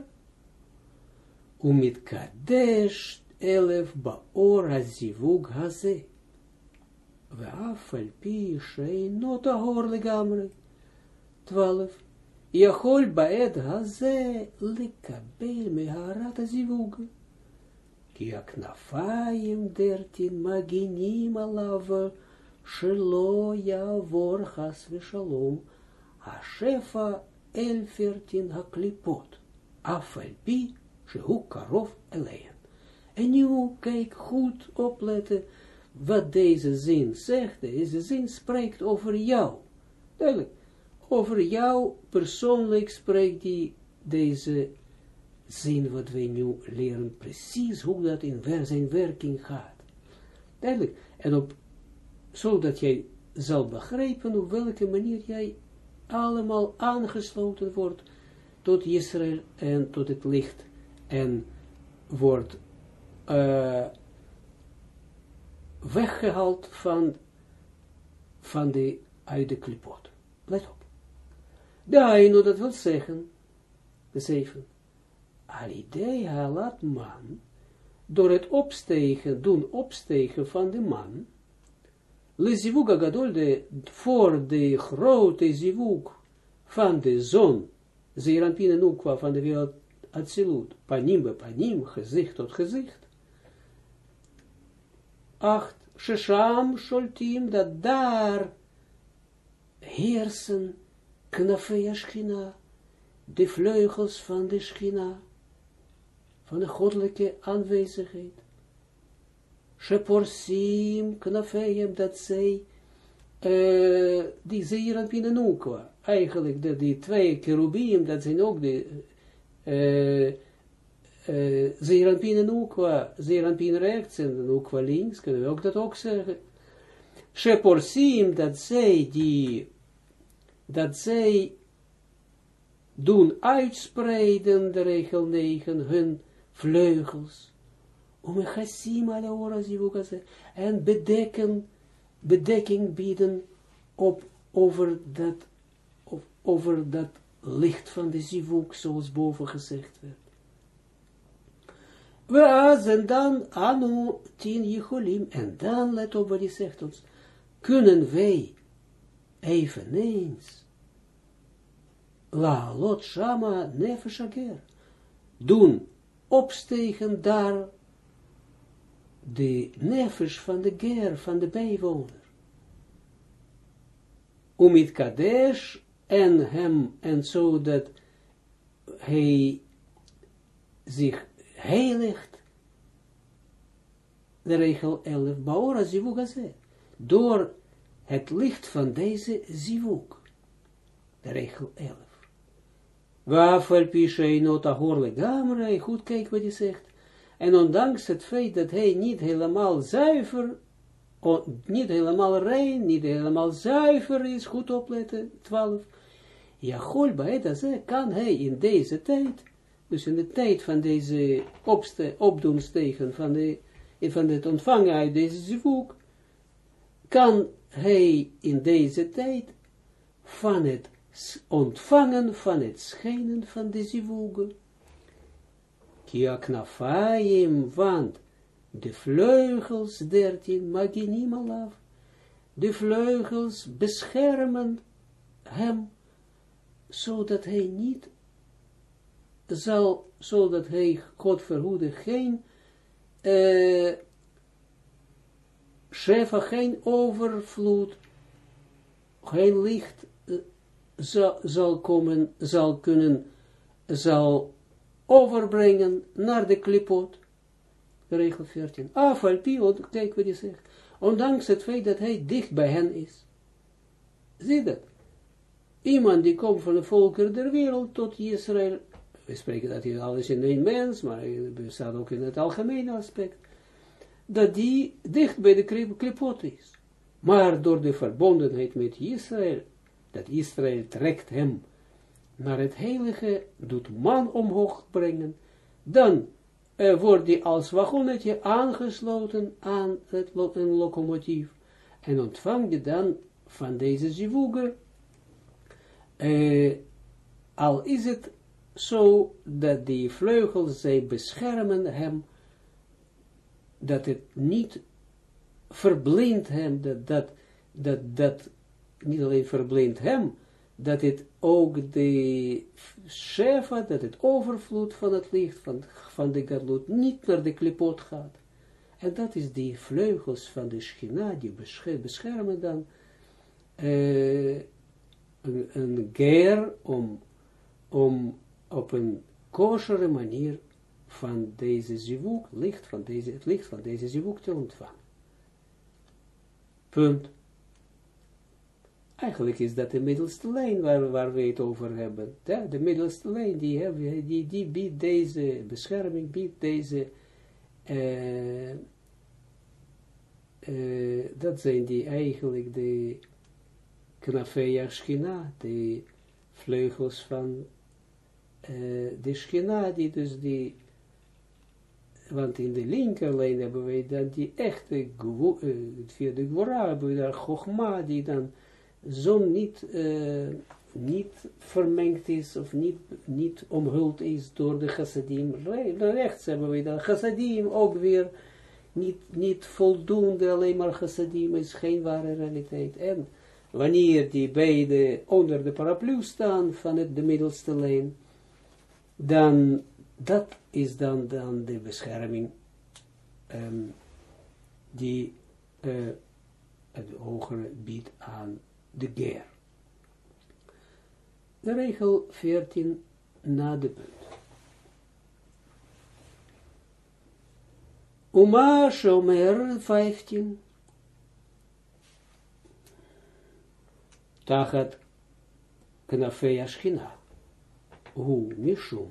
Speaker 1: ומתקדש אלף באור הזיווג הזה, ואף על פי שאינו טהור לגמרי. 12. יכול בעת הזה לקבל מהרת הזיווג. כי הכנפיים דרתין מגינים עליו Shelo Yavor Chas Veshalom, Hashefa Elfertin Haklipot, Afalpi Shehu Karov Elein. En nu kijk goed opletten wat deze zin zegt. Deze zin spreekt over jou. Duidelijk. Over jou persoonlijk spreekt die deze zin wat we nu leren. Precies hoe dat in zijn werking gaat. Duidelijk. En op zodat jij zal begrijpen op welke manier jij allemaal aangesloten wordt tot Israël en tot het licht en wordt uh, weggehaald van, van de, uit de klipot. Let op. Daino, dat wil zeggen, de zeven, alidei halat man, door het opstegen, doen opstegen van de man, le zivug agadol, de, voor de grote zivug van de zon, Zeranpin en Ukwa van de wereld Atsilut, panim bij panim, gezicht tot gezicht. Acht, Shesham Sholtim, dat daar heersen knafeya Schina, de vleugels van de Schina, van de goddelijke aanwezigheid. Sheporsim knafeem, dat zij, uh, die zeeran pinenukwa, eigenlijk de, die twee kerubim, dat zijn ook de uh, uh, zeeranpien en ukwa, rechts en ukwa links, kunnen we ook dat ook zeggen. Sheporsim, dat zij die, dat zij doen uitspreiden, de regel 9, hun vleugels, om een chassim alle ora en bedekken, bedekking bieden op, over dat, op, over dat licht van de zivuk, zoals boven gezegd werd. We en dan anu tien jicholim, en dan, let op wat hij zegt ons, kunnen wij eveneens la lot shama nefeshager doen opstegen daar de nefesh van de ger, van de bijwoner. Umit kadesh en hem, en zo dat hij zich heiligt, de regel 11, Baora Zivuk door het licht van deze Zivuk, de regel 11. Wafel Pishainot Ahorle Gamre, goed kijk wat hij zegt, en ondanks het feit dat hij niet helemaal zuiver, niet helemaal rein, niet helemaal zuiver is, goed opletten, 12, Jachol Baeta kan hij in deze tijd, dus in de tijd van deze opste, opdoenstegen, van, de, van het ontvangen uit deze zivuk, kan hij in deze tijd van het ontvangen van het schijnen van de zivugen. Kia knafaim, want de vleugels dertien, maginim alaf, de vleugels beschermen hem zodat hij niet zal, zodat hij, God verhoede, geen uh, Shefa, geen overvloed, geen licht uh, zal, zal komen, zal kunnen, zal overbrengen naar de klipot. Regel 14. Afalpi, kijk wat hij zegt. Ondanks het feit dat hij dicht bij hen is. Zie dat? Iemand die komt van de volker der wereld tot Israël, we spreken dat hier alles in één mens, maar het bestaat ook in het algemene aspect, dat die dicht bij de klipot is. Maar door de verbondenheid met Israël, dat Israël trekt hem naar het heilige, doet man omhoog brengen, dan uh, wordt hij als wagonnetje aangesloten aan het een locomotief. En ontvangt je dan van deze zivuge uh, al is het zo dat die vleugels, zij beschermen hem, dat het niet verblindt hem, dat, dat, dat, dat niet alleen verblindt hem, dat het ook de shefa, dat het overvloed van het licht, van, van de gadlut, niet naar de klipot gaat. En dat is die vleugels van de schina, die beschermen dan uh, een, een geer om, om op een kosheren manier van deze zivuk, licht van deze, het licht van deze zivuk te ontvangen. Punt. Eigenlijk is dat de middelste lijn waar, waar we het over hebben. De, de middelste lijn, die, die, biedt deze bescherming, biedt deze, uh, uh, dat zijn die eigenlijk de knafeja schina, de vleugels van uh, de schina, die dus die, want in de linkerlijn hebben wij dan die echte, via de gwora hebben we daar chogma, die dan zo niet, uh, niet vermengd is, of niet, niet omhuld is door de chassadim. Rechts hebben we dan chassadim ook weer, niet, niet voldoende, alleen maar chassadim is geen ware realiteit. En wanneer die beide onder de paraplu staan van het, de middelste lijn, dan, dat is dan, dan de bescherming um, die uh, het hogere biedt aan de ger. De regel 14 na de punt. Uma Shomer 15 Tachat Knafei Ashkina Hu Mishum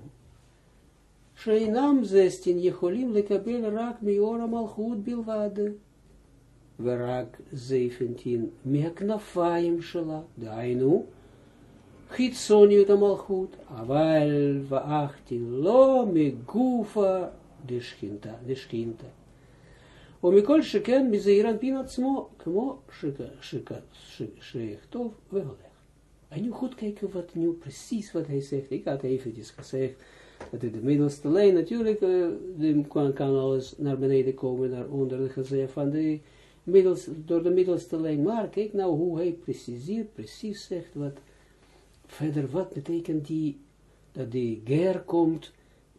Speaker 1: Sheinam zestin Yecholim lekabel rak miora malchut bilvade Verak 17 Meknafayim Shela Dainu Chitsoniut malchut Aval va-achtin lo megufa de schkinta, de schkinta. ומכל שכן מזעירן פין עצמו, כמו שכתוב והולך. En nu goed kijken wat nu precies wat hij zegt. Ik had eventjes gezegd dat in de middelste lijn natuurlijk uh, kan, kan alles naar beneden komen, naar onder de gezegd van de middels, door de middelste lijn. Maar kijk nou hoe hij preciseert, precies zegt wat verder wat betekent die dat die ger komt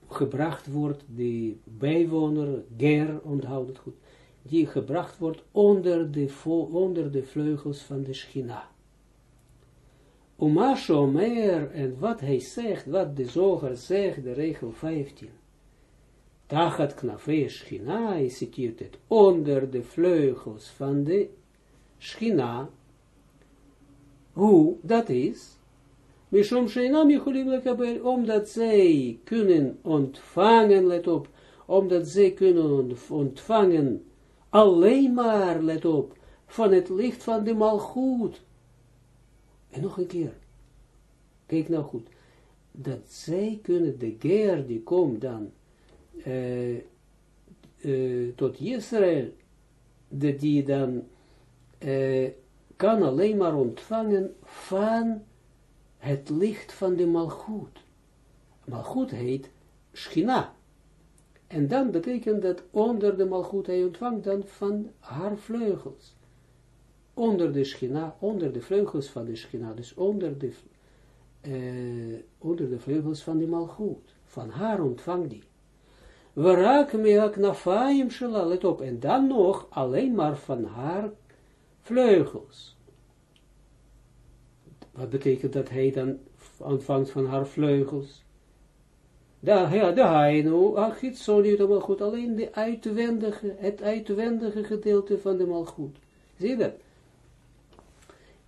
Speaker 1: gebracht wordt, die bijwoner, ger, onthoud het goed, die gebracht wordt onder de, onder de vleugels van de schina. Umasho meer, en wat hij zegt, wat de zoger zegt, de regel 15. Tachat knafe schina, citeert het, onder de vleugels van de schina. Hoe dat is, Mishom Sheinam Yechulim Lekabel, omdat zij kunnen ontvangen, let op, omdat zij kunnen ontvangen, alleen maar, let op, van het licht van de malgoed. En nog een keer, kijk nou goed, dat zij kunnen, de geer die komt dan tot Israël, dat die dan kan alleen maar ontvangen van het licht van de malgoed. Malgoed heet schina. En dan betekent dat onder de malgoed hij ontvangt dan van haar vleugels. Onder de schina, onder de vleugels van de schina, dus onder de, uh, onder de vleugels van de malgoed. Van haar ontvangt die. Nafaim shela, let op, en dan nog alleen maar van haar vleugels. Wat betekent dat hij dan ontvangt van haar vleugels? Da, ja, de heino, ach, het zo niet allemaal goed, alleen de uitwendige, het uitwendige gedeelte van de malgoed. Zie je dat?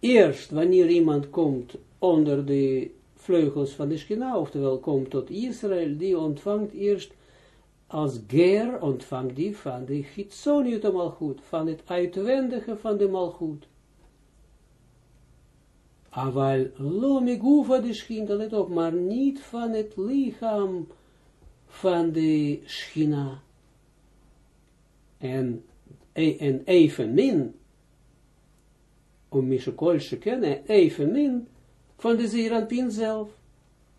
Speaker 1: Eerst, wanneer iemand komt onder de vleugels van de Schina, oftewel komt tot Israël, die ontvangt eerst als ger, ontvangt die van de Gitsoniut malgoed, van het uitwendige van de malgoed. Aval lo migufa de schina, let op, maar niet van het lichaam van de schina. En, en evenmin, om Mishakol kennen, evenmin van de Zeranpin zelf.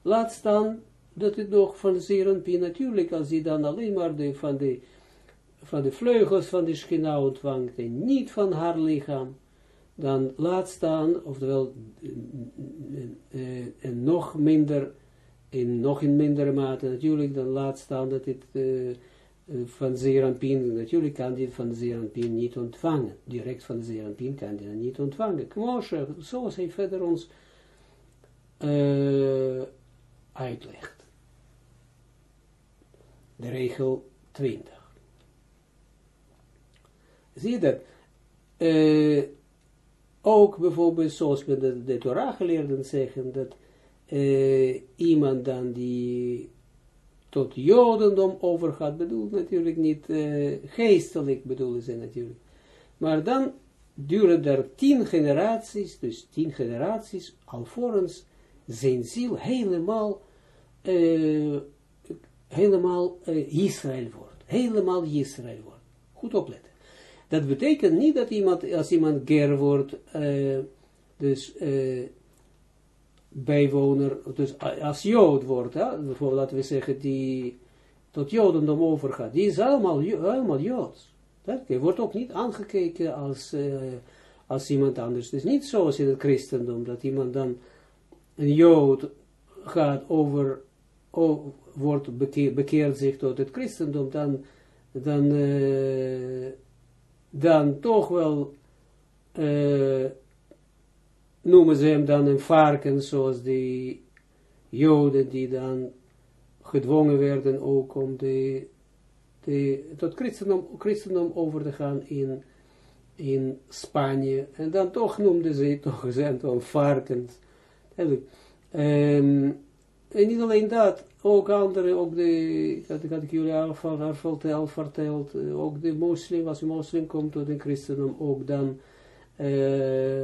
Speaker 1: Laat staan dat het nog van de Zeranpin, natuurlijk, als hij dan alleen maar de, van, de, van de vleugels van de schina ontvangt en niet van haar lichaam dan laat staan, oftewel uh, en nog minder, in nog in mindere mate natuurlijk, dan laat staan dat het uh, van Zeranpien, natuurlijk kan dit van Zeranpien niet ontvangen, direct van Zeranpien kan hij niet ontvangen. Kmoshe, zoals hij verder ons uh, uitlegt. De regel 20. Zie je dat? Uh, ook bijvoorbeeld, zoals we de, de Torah geleerden zeggen, dat uh, iemand dan die tot Jodendom overgaat, bedoelt natuurlijk niet uh, geestelijk, bedoelen ze natuurlijk. Maar dan duren er tien generaties, dus tien generaties, alvorens zijn ziel helemaal, helemaal Israël wordt. Helemaal Israël wordt. Goed opletten. Dat betekent niet dat iemand, als iemand ger wordt, uh, dus uh, bijwoner, dus als jood wordt, hè, bijvoorbeeld laten we zeggen, die tot jodendom overgaat, die is allemaal, allemaal joods. Dat wordt ook niet aangekeken als, als iemand anders. Het is niet zoals in het christendom, dat iemand dan, een jood, gaat over wordt bekeerd zich tot het christendom, dan, dan, uh, dan toch wel, uh, noemen ze hem dan een varken, zoals die joden die dan gedwongen werden ook om de, de, tot christendom, christendom over te gaan in, in Spanje. En dan toch noemden ze toch zijn toch varkens. Um, en niet alleen dat, ook andere, ook de, dat had ik jullie al, al verteld, eh, ook de moslim, als een moslim komt tot een christendom, ook dan uh,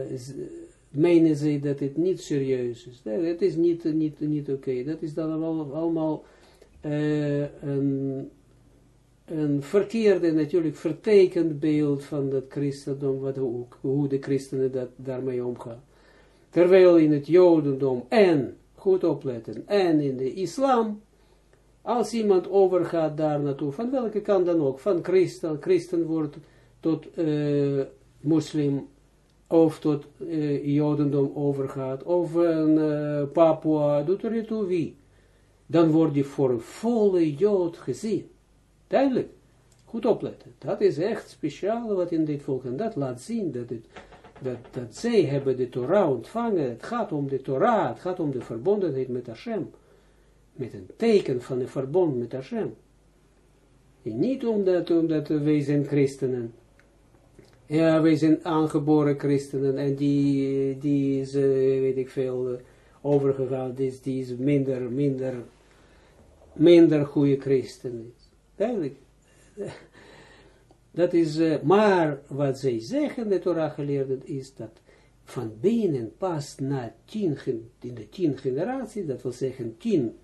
Speaker 1: menen ze dat het niet serieus is. Het is niet, niet, niet oké. Dat is dan allemaal, allemaal uh, een, een verkeerde, natuurlijk vertekend beeld van dat christendom, wat, hoe, hoe de christenen dat, daarmee omgaan. Terwijl in het jodendom en, goed opletten, en in de islam, als iemand overgaat daar naartoe, van welke kant dan ook, van christen, christen wordt tot uh, moslim, of tot uh, jodendom overgaat, of een uh, Papua, doet er niet toe wie, dan wordt die voor een volle jood gezien. Duidelijk. Goed opletten. Dat is echt speciaal wat in dit volk, en dat laat zien dat, het, dat, dat zij hebben de Torah ontvangen, het gaat om de Torah, het gaat om de verbondenheid met Hashem, met een teken van een verbond met Hashem. En niet omdat, omdat wij zijn christenen, ja, wij zijn aangeboren christenen en die, die is, uh, weet ik veel, uh, overgegaan, die is, die is minder, minder, minder goede christen. Duidelijk. Dat is, uh, maar wat zij zeggen, de Torah geleerden, is dat van binnen pas na tien, in de tien generaties, dat wil zeggen tien,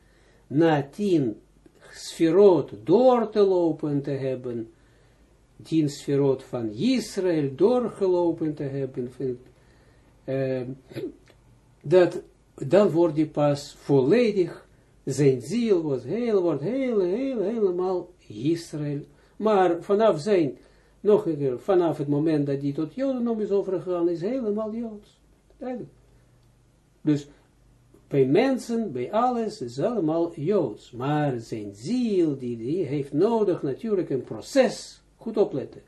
Speaker 1: na tien sferot door te lopen te hebben, tien sferot van Israël doorgelopen te hebben, uh, dat, dan wordt hij pas volledig, zijn ziel wordt heel, wordt heel, heel, helemaal Israël. Maar vanaf zijn, nog een keer, vanaf het moment dat hij tot Jodendom is overgegaan, is helemaal Joods. Dus bij mensen, bij alles, is allemaal Joods. Maar zijn ziel, die, die heeft nodig natuurlijk een proces Goed opletten.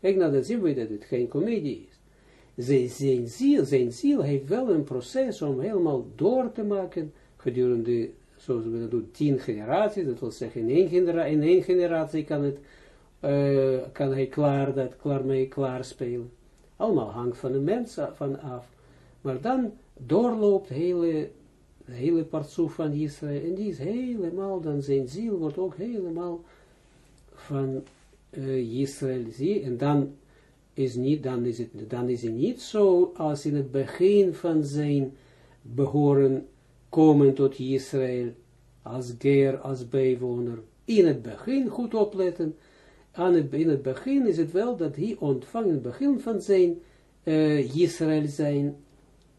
Speaker 1: Kijk naar dat zien we dat het geen komedie is. Zijn, ziel, zijn ziel heeft wel een proces om helemaal door te maken gedurende, zoals we dat doen, tien generaties. Dat wil zeggen, in één, in één generatie kan, het, uh, kan hij klaar, dat klaar mee klaar spelen. Allemaal hangt van de mens van af. Maar dan doorloopt hele, hele partsoef van Israël. En die is helemaal, dan zijn ziel wordt ook helemaal van uh, Israël zie, en dan is, niet, dan, is het, dan is het niet zo als in het begin van zijn behoren komen tot Israël, als ger, als bijwoner. In het begin, goed opletten, aan in het begin is het wel dat hij ontvangt, het begin van zijn uh, Israël zijn,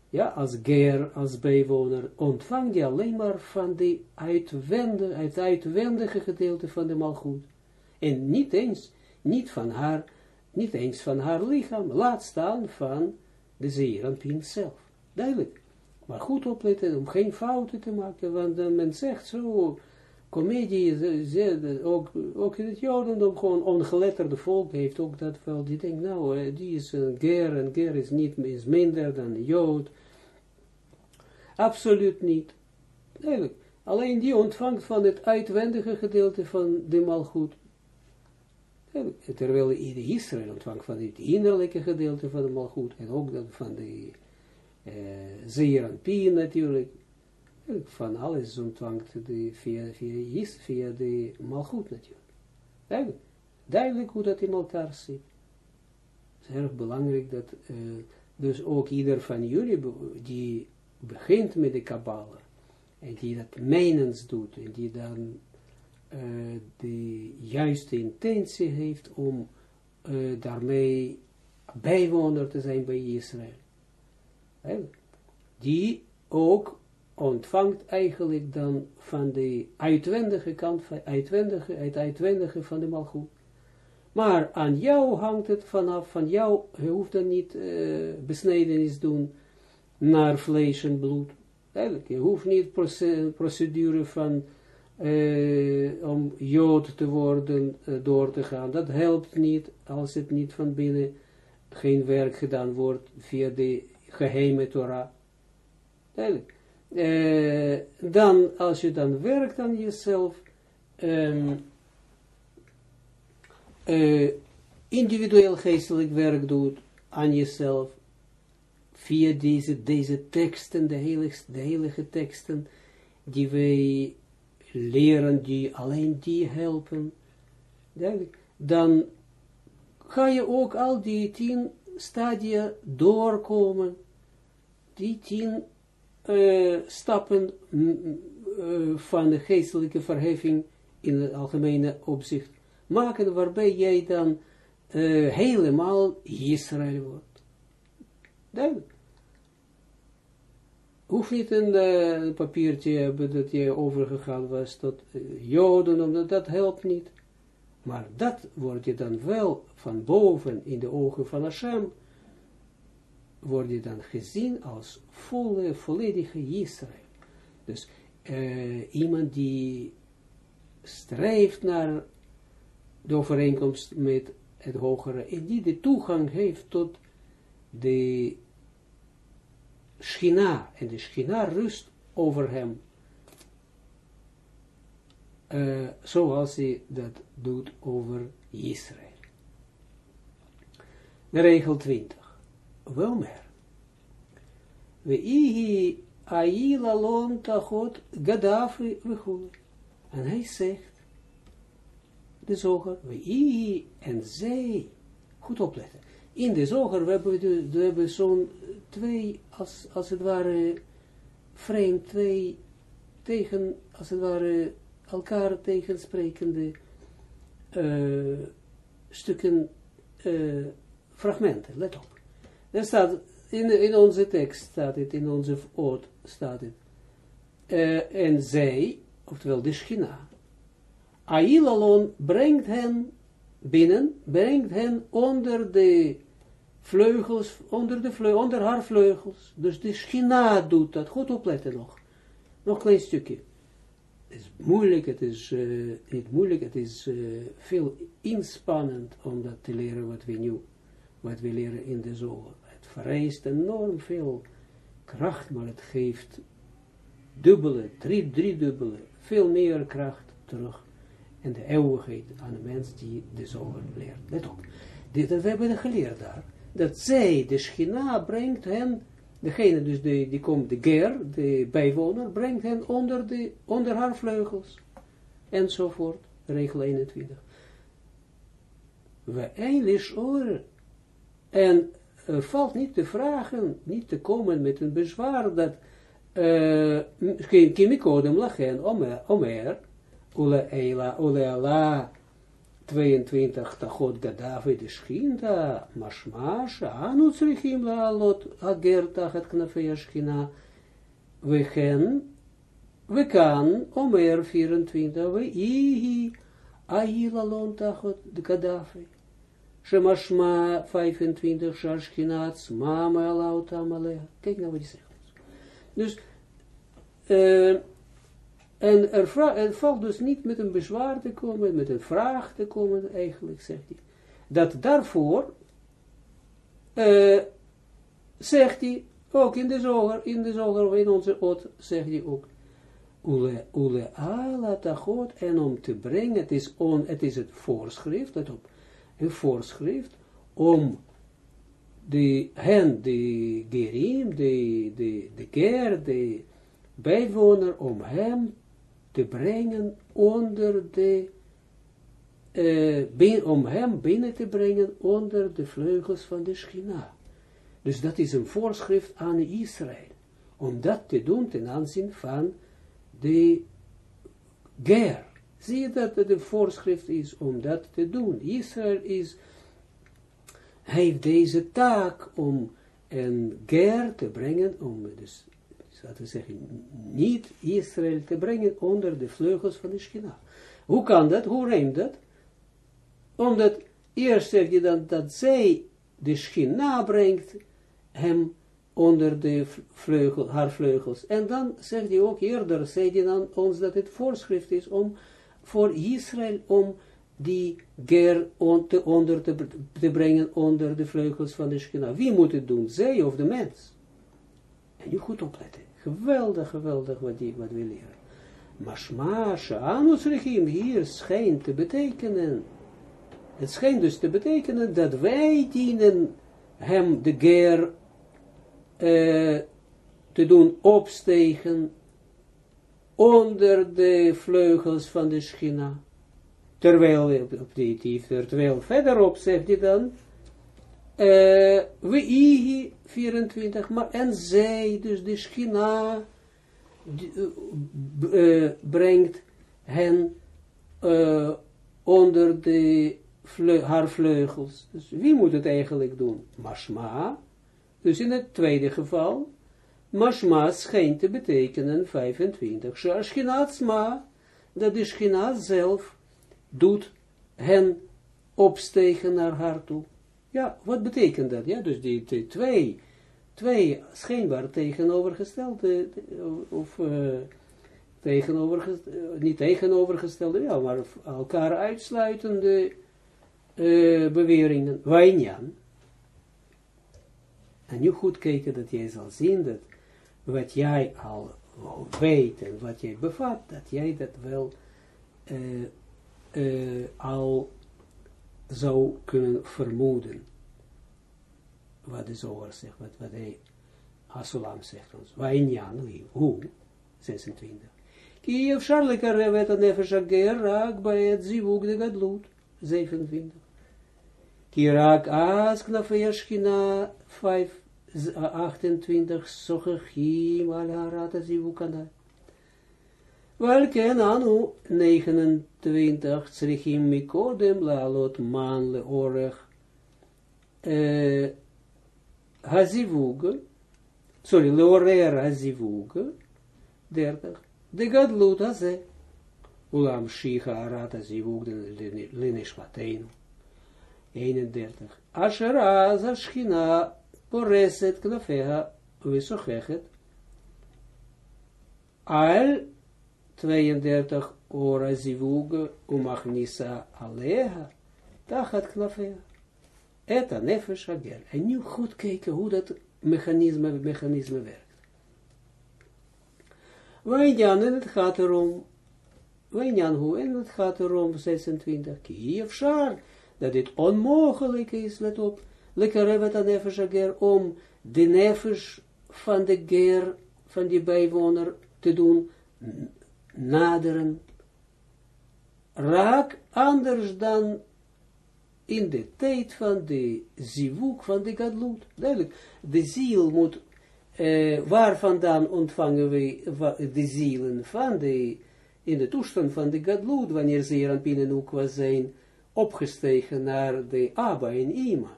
Speaker 1: ja, als ger, als bijwoner, ontvangt hij alleen maar van de uitwendige, het uitwendige gedeelte van de malgoed. En niet eens, niet van haar, niet eens van haar lichaam, laat staan van de zeeranpien zelf. Duidelijk. Maar goed opletten om geen fouten te maken, want uh, men zegt zo, comedie, ook, ook in het Jodendom, gewoon ongeletterde volk heeft ook dat wel, die denkt, nou, uh, die is een ger, en ger is, niet, is minder dan een Jood. Absoluut niet. Duidelijk. Alleen die ontvangt van het uitwendige gedeelte van de malgoed terwijl Israël ontvangt van het innerlijke gedeelte van de malgoed, en ook dan van de uh, zeer en natuurlijk, van alles ontvangt de, via, via, via de malgoed natuurlijk. Duidelijk, hoe dat in elkaar zit. Het is erg belangrijk dat, uh, dus ook ieder van jullie, die begint met de Kabbalah, en die dat menens doet, en die dan uh, de juiste intentie heeft om uh, daarmee bijwoner te zijn bij Israël. Die ook ontvangt eigenlijk dan van de uitwendige kant, van uitwendige, het uitwendige van de malgoed. Maar aan jou hangt het vanaf, van jou, je hoeft dan niet uh, besnedenis doen naar vlees en bloed. Eigenlijk, je hoeft niet procedure van uh, om jood te worden uh, door te gaan. Dat helpt niet als het niet van binnen geen werk gedaan wordt via de geheime Torah. Eigenlijk. Uh, dan, als je dan werkt aan jezelf, um, individueel geestelijk werk doet aan jezelf, via deze, deze teksten, de heilige, de heilige teksten, die wij leren, die alleen die helpen, dan ga je ook al die tien stadia doorkomen, die tien uh, stappen uh, van de geestelijke verheffing in het algemene opzicht maken, waarbij jij dan uh, helemaal Israël wordt. Duidelijk. Hoef niet een papiertje hebben dat je overgegaan was tot Joden, omdat dat helpt niet. Maar dat wordt je dan wel van boven in de ogen van Hashem, wordt je dan gezien als volle, volledige Israël. Dus uh, iemand die strijft naar de overeenkomst met het hogere, en die de toegang heeft tot de schina, en de schina rust over hem, uh, zoals hij dat doet over Israël. De regel 20. Wel meer. We ihi aila lon tachot Gaddafi wechul. En hij zegt, de zoger, we en zij, goed opletten. In de zoger, we hebben, we zo'n twee, als, als het ware, vreemd, twee tegen, als het ware, elkaar tegensprekende uh, stukken, uh, fragmenten, let op. Er staat, in, in onze tekst staat het, in onze oot staat het, uh, en zij, oftewel de schina, Ailalon brengt hen binnen, brengt hen onder de vleugels, onder, de vleugels, onder haar vleugels. Dus de schina doet dat. Goed opletten nog. Nog een klein stukje. Het is moeilijk, het is uh, niet moeilijk, het is uh, veel inspannend om dat te leren wat we nu, wat we leren in de zomer. Vereist enorm veel kracht, maar het geeft dubbele, drie, driedubbele, veel meer kracht terug en de eeuwigheid aan de mens die de zomer leert. Let op. Dit, we hebben geleerd daar dat zij, de schina, brengt hen, degene dus die, die komt, de ger, de bijwoner, brengt hen onder, de, onder haar vleugels, enzovoort, regel 21. We eindelijk horen, en er valt niet te vragen, niet te komen met een bezwaar, dat, uh, Kimikodem lachen, omer, ule eila, ule ala, 22 tachot Gaddafi de Schinda, mashmash, anu ager tachat knafei Ashkina, we gen, we kan, omer 24, we ihi, aila lon tachot Gaddafi, shemashma 25, shashkina tzmama alautam alea. Kijk nou wat hij zegt. Dus, en er, valt dus niet met een bezwaar te komen, met een vraag te komen, eigenlijk, zegt hij. Dat daarvoor, zegt hij, ook in de zoger, in de zoger, in onze oot, zegt hij ook, ule, ule ala tachot, en om te brengen, het is, on, het is het voorschrift, let op, voorschrift, om de hen, de gerim, de, de, de ger, de bijwoner, om hem te brengen onder de, uh, om hem binnen te brengen onder de vleugels van de Schina. Dus dat is een voorschrift aan Israël, om dat te doen ten aanzien van de ger. Zie je dat een voorschrift is om dat te doen. Israël is, heeft deze taak om een ger te brengen, om dus laten we zeggen, niet Israël te brengen onder de vleugels van de Schina. Hoe kan dat? Hoe rijmt dat? Omdat Eerst zegt hij dan dat zij de schina brengt hem onder de vleugel, haar vleugels. En dan zegt hij ook eerder, zei hij dan ons dat het voorschrift is om voor Israël om die ger te, onder te, brengen onder de vleugels van de schina. Wie moet het doen? Zij of de mens? En nu goed opletten. Geweldig, geweldig wat, die, wat we leren. Mashma, Sha'anus Rechim, hier schijnt te betekenen. Het schijnt dus te betekenen dat wij dienen hem de ger uh, te doen opstegen onder de vleugels van de schina. Terwijl, op die, terwijl verderop zegt hij dan, uh, we ihi 24, maar en zij, dus de schina, uh, brengt hen onder de haar vleugels. Dus wie moet het eigenlijk doen? Mashma. Dus in het tweede geval, Mashma schijnt te betekenen 25. Shashkinatsma, dat de schina zelf doet hen opstegen naar haar toe. Ja, wat betekent dat? Ja, dus die, twee, twee schijnbaar tegenovergestelde, of uh, tegenovergestelde, niet tegenovergestelde, ja, maar elkaar uitsluitende uh, beweringen. Wijnjan. En nu goed kijken dat jij zal zien dat wat jij al weet en wat jij bevat, dat jij dat wel uh, uh, al zou kunnen vermoeden. Wat de zoger zegt, wat, wat hij Asulam zegt ons. Wainjan, hoe? 26. Ki אפשר לקרב את הנפש הגר רק בעת זיווג דגדלות, 27. כי רק אז כנפי השכינה, 5, 28, Sochachim, Al-Harata, Zivukada. Welke anu 29, Tzrichim, Mikodem, Laalot, Man, Leorech, eh, Hazivug, sorry, Leorer, Hazivug, 30, de Gadlut, ze Ulam Shicha Arata Zivug Linishmateinu. 31. Asheraza פורסת כנפיה ושוחכת על 32 ora zivuge umachnisa aleha, tachat knafea. Eta nefesh agel. En nu goed kijken hoe dat mechanisme, mechanisme werkt. Wijnjan, en het gaat erom, Wijnjan hoe, en het gaat erom 26, Kiev Shar, dat dit onmogelijk is, let op, lekker aan nefesh agel, om de nefesh van de ger, van die bijwoner te doen, naderen, raak anders dan in de tijd van de zivuk van de gadlut. Duidelijk, de ziel moet, uh, waar vandaan ontvangen we de zielen van de, in de toestand van de gadlut, wanneer ze hier aan Pinenukwa zijn, opgestegen naar de Abba en Ima.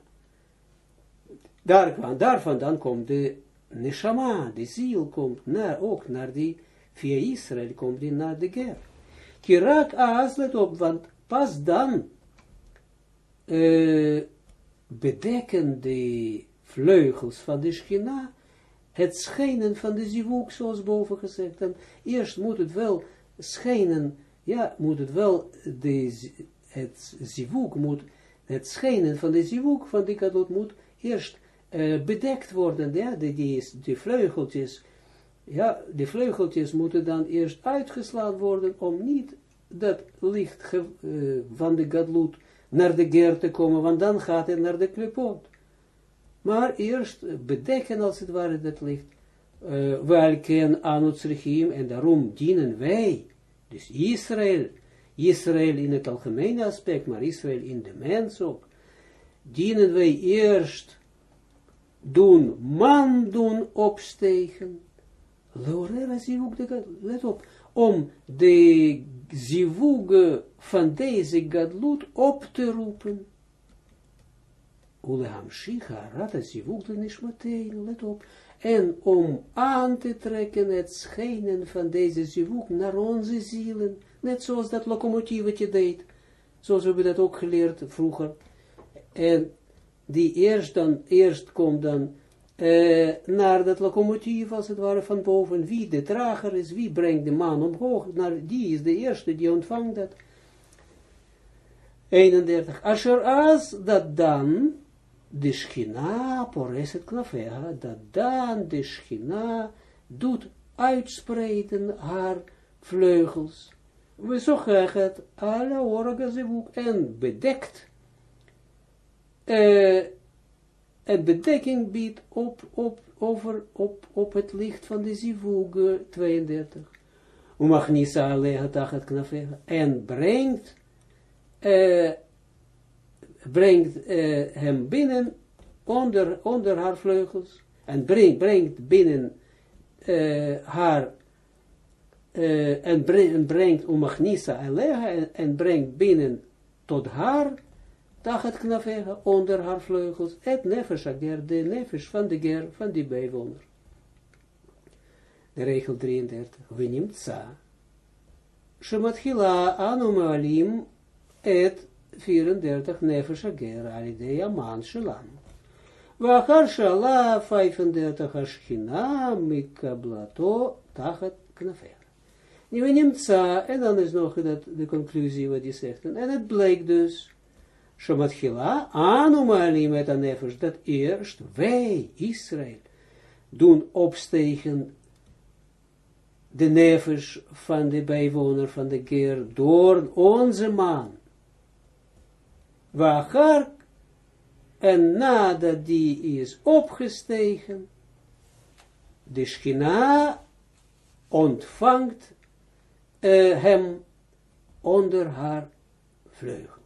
Speaker 1: Daar, daar vandaan komt de neshama, de ziel komt naar, ook naar die via Israël komt hij naar de ger. Kirak aas, let op, want pas dan uh, bedekken de vleugels van de schina het schijnen van de zivuk, zoals boven gezegd. En eerst moet het wel schijnen, ja, moet het wel, de, het zivuk moet, het schijnen van de zivuk van die kadot moet eerst uh, bedekt worden, ja, die, die, die vleugeltjes, ja, de vleugeltjes moeten dan eerst uitgeslaan worden, om niet dat licht uh, van de gadloed naar de ger te komen, want dan gaat het naar de klepot. Maar eerst bedekken als het ware dat licht. Welke aan en daarom dienen wij, dus Israël, Israël in het algemene aspect, maar Israël in de mens ook, dienen wij eerst doen, man doen opstegen, Leorera zivug de let op, om de zivug van deze gadlut op te roepen. Rata zivug de nishmatein, let op, en om aan te trekken het schijnen van deze zivug naar onze zielen, net zoals dat locomotievetje deed, zoals we dat ook geleerd vroeger, en die eerst dan, eerst komt dan uh, naar dat locomotief, als het ware, van boven, wie de drager is, wie brengt de man omhoog, naar, die is de eerste die ontvangt dat. 31. Asher as, dat dan, de schina, poreset knafeha, dat dan de schina doet uitspreiden haar vleugels. We zo het alle orgazevuk en bedekt, uh, een bedekking biedt op, op, over, op, op het licht van de zivug 32. Umachnisa aleha knafeha. En brengt, uh, brengt uh, hem binnen onder, onder haar vleugels. En brengt, brengt binnen haar en, brengt, en brengt umachnisa aleha en, en brengt binnen tot haar Tachat knafega, onder haar vleugels, het nefesh de nefesh van de ger, van die bijwoner. De regel 33. We neemt sa. Shematchila anomalim et 34 nefesh ager, alidei aman shelan. Wachar shala 35 ashkina mikablato tachat knafega. Nu we neemt en dan is nog dat, de conclusie wat hij zegt. En het blijkt dus Shamatchila, anomalie met een nefesh, dat eerst wij, Israël, doen opstegen de nefesh van de bijwoner van de Geer door onze man. Waar en nadat die is opgestegen, de schina ontvangt hem onder haar vleugel.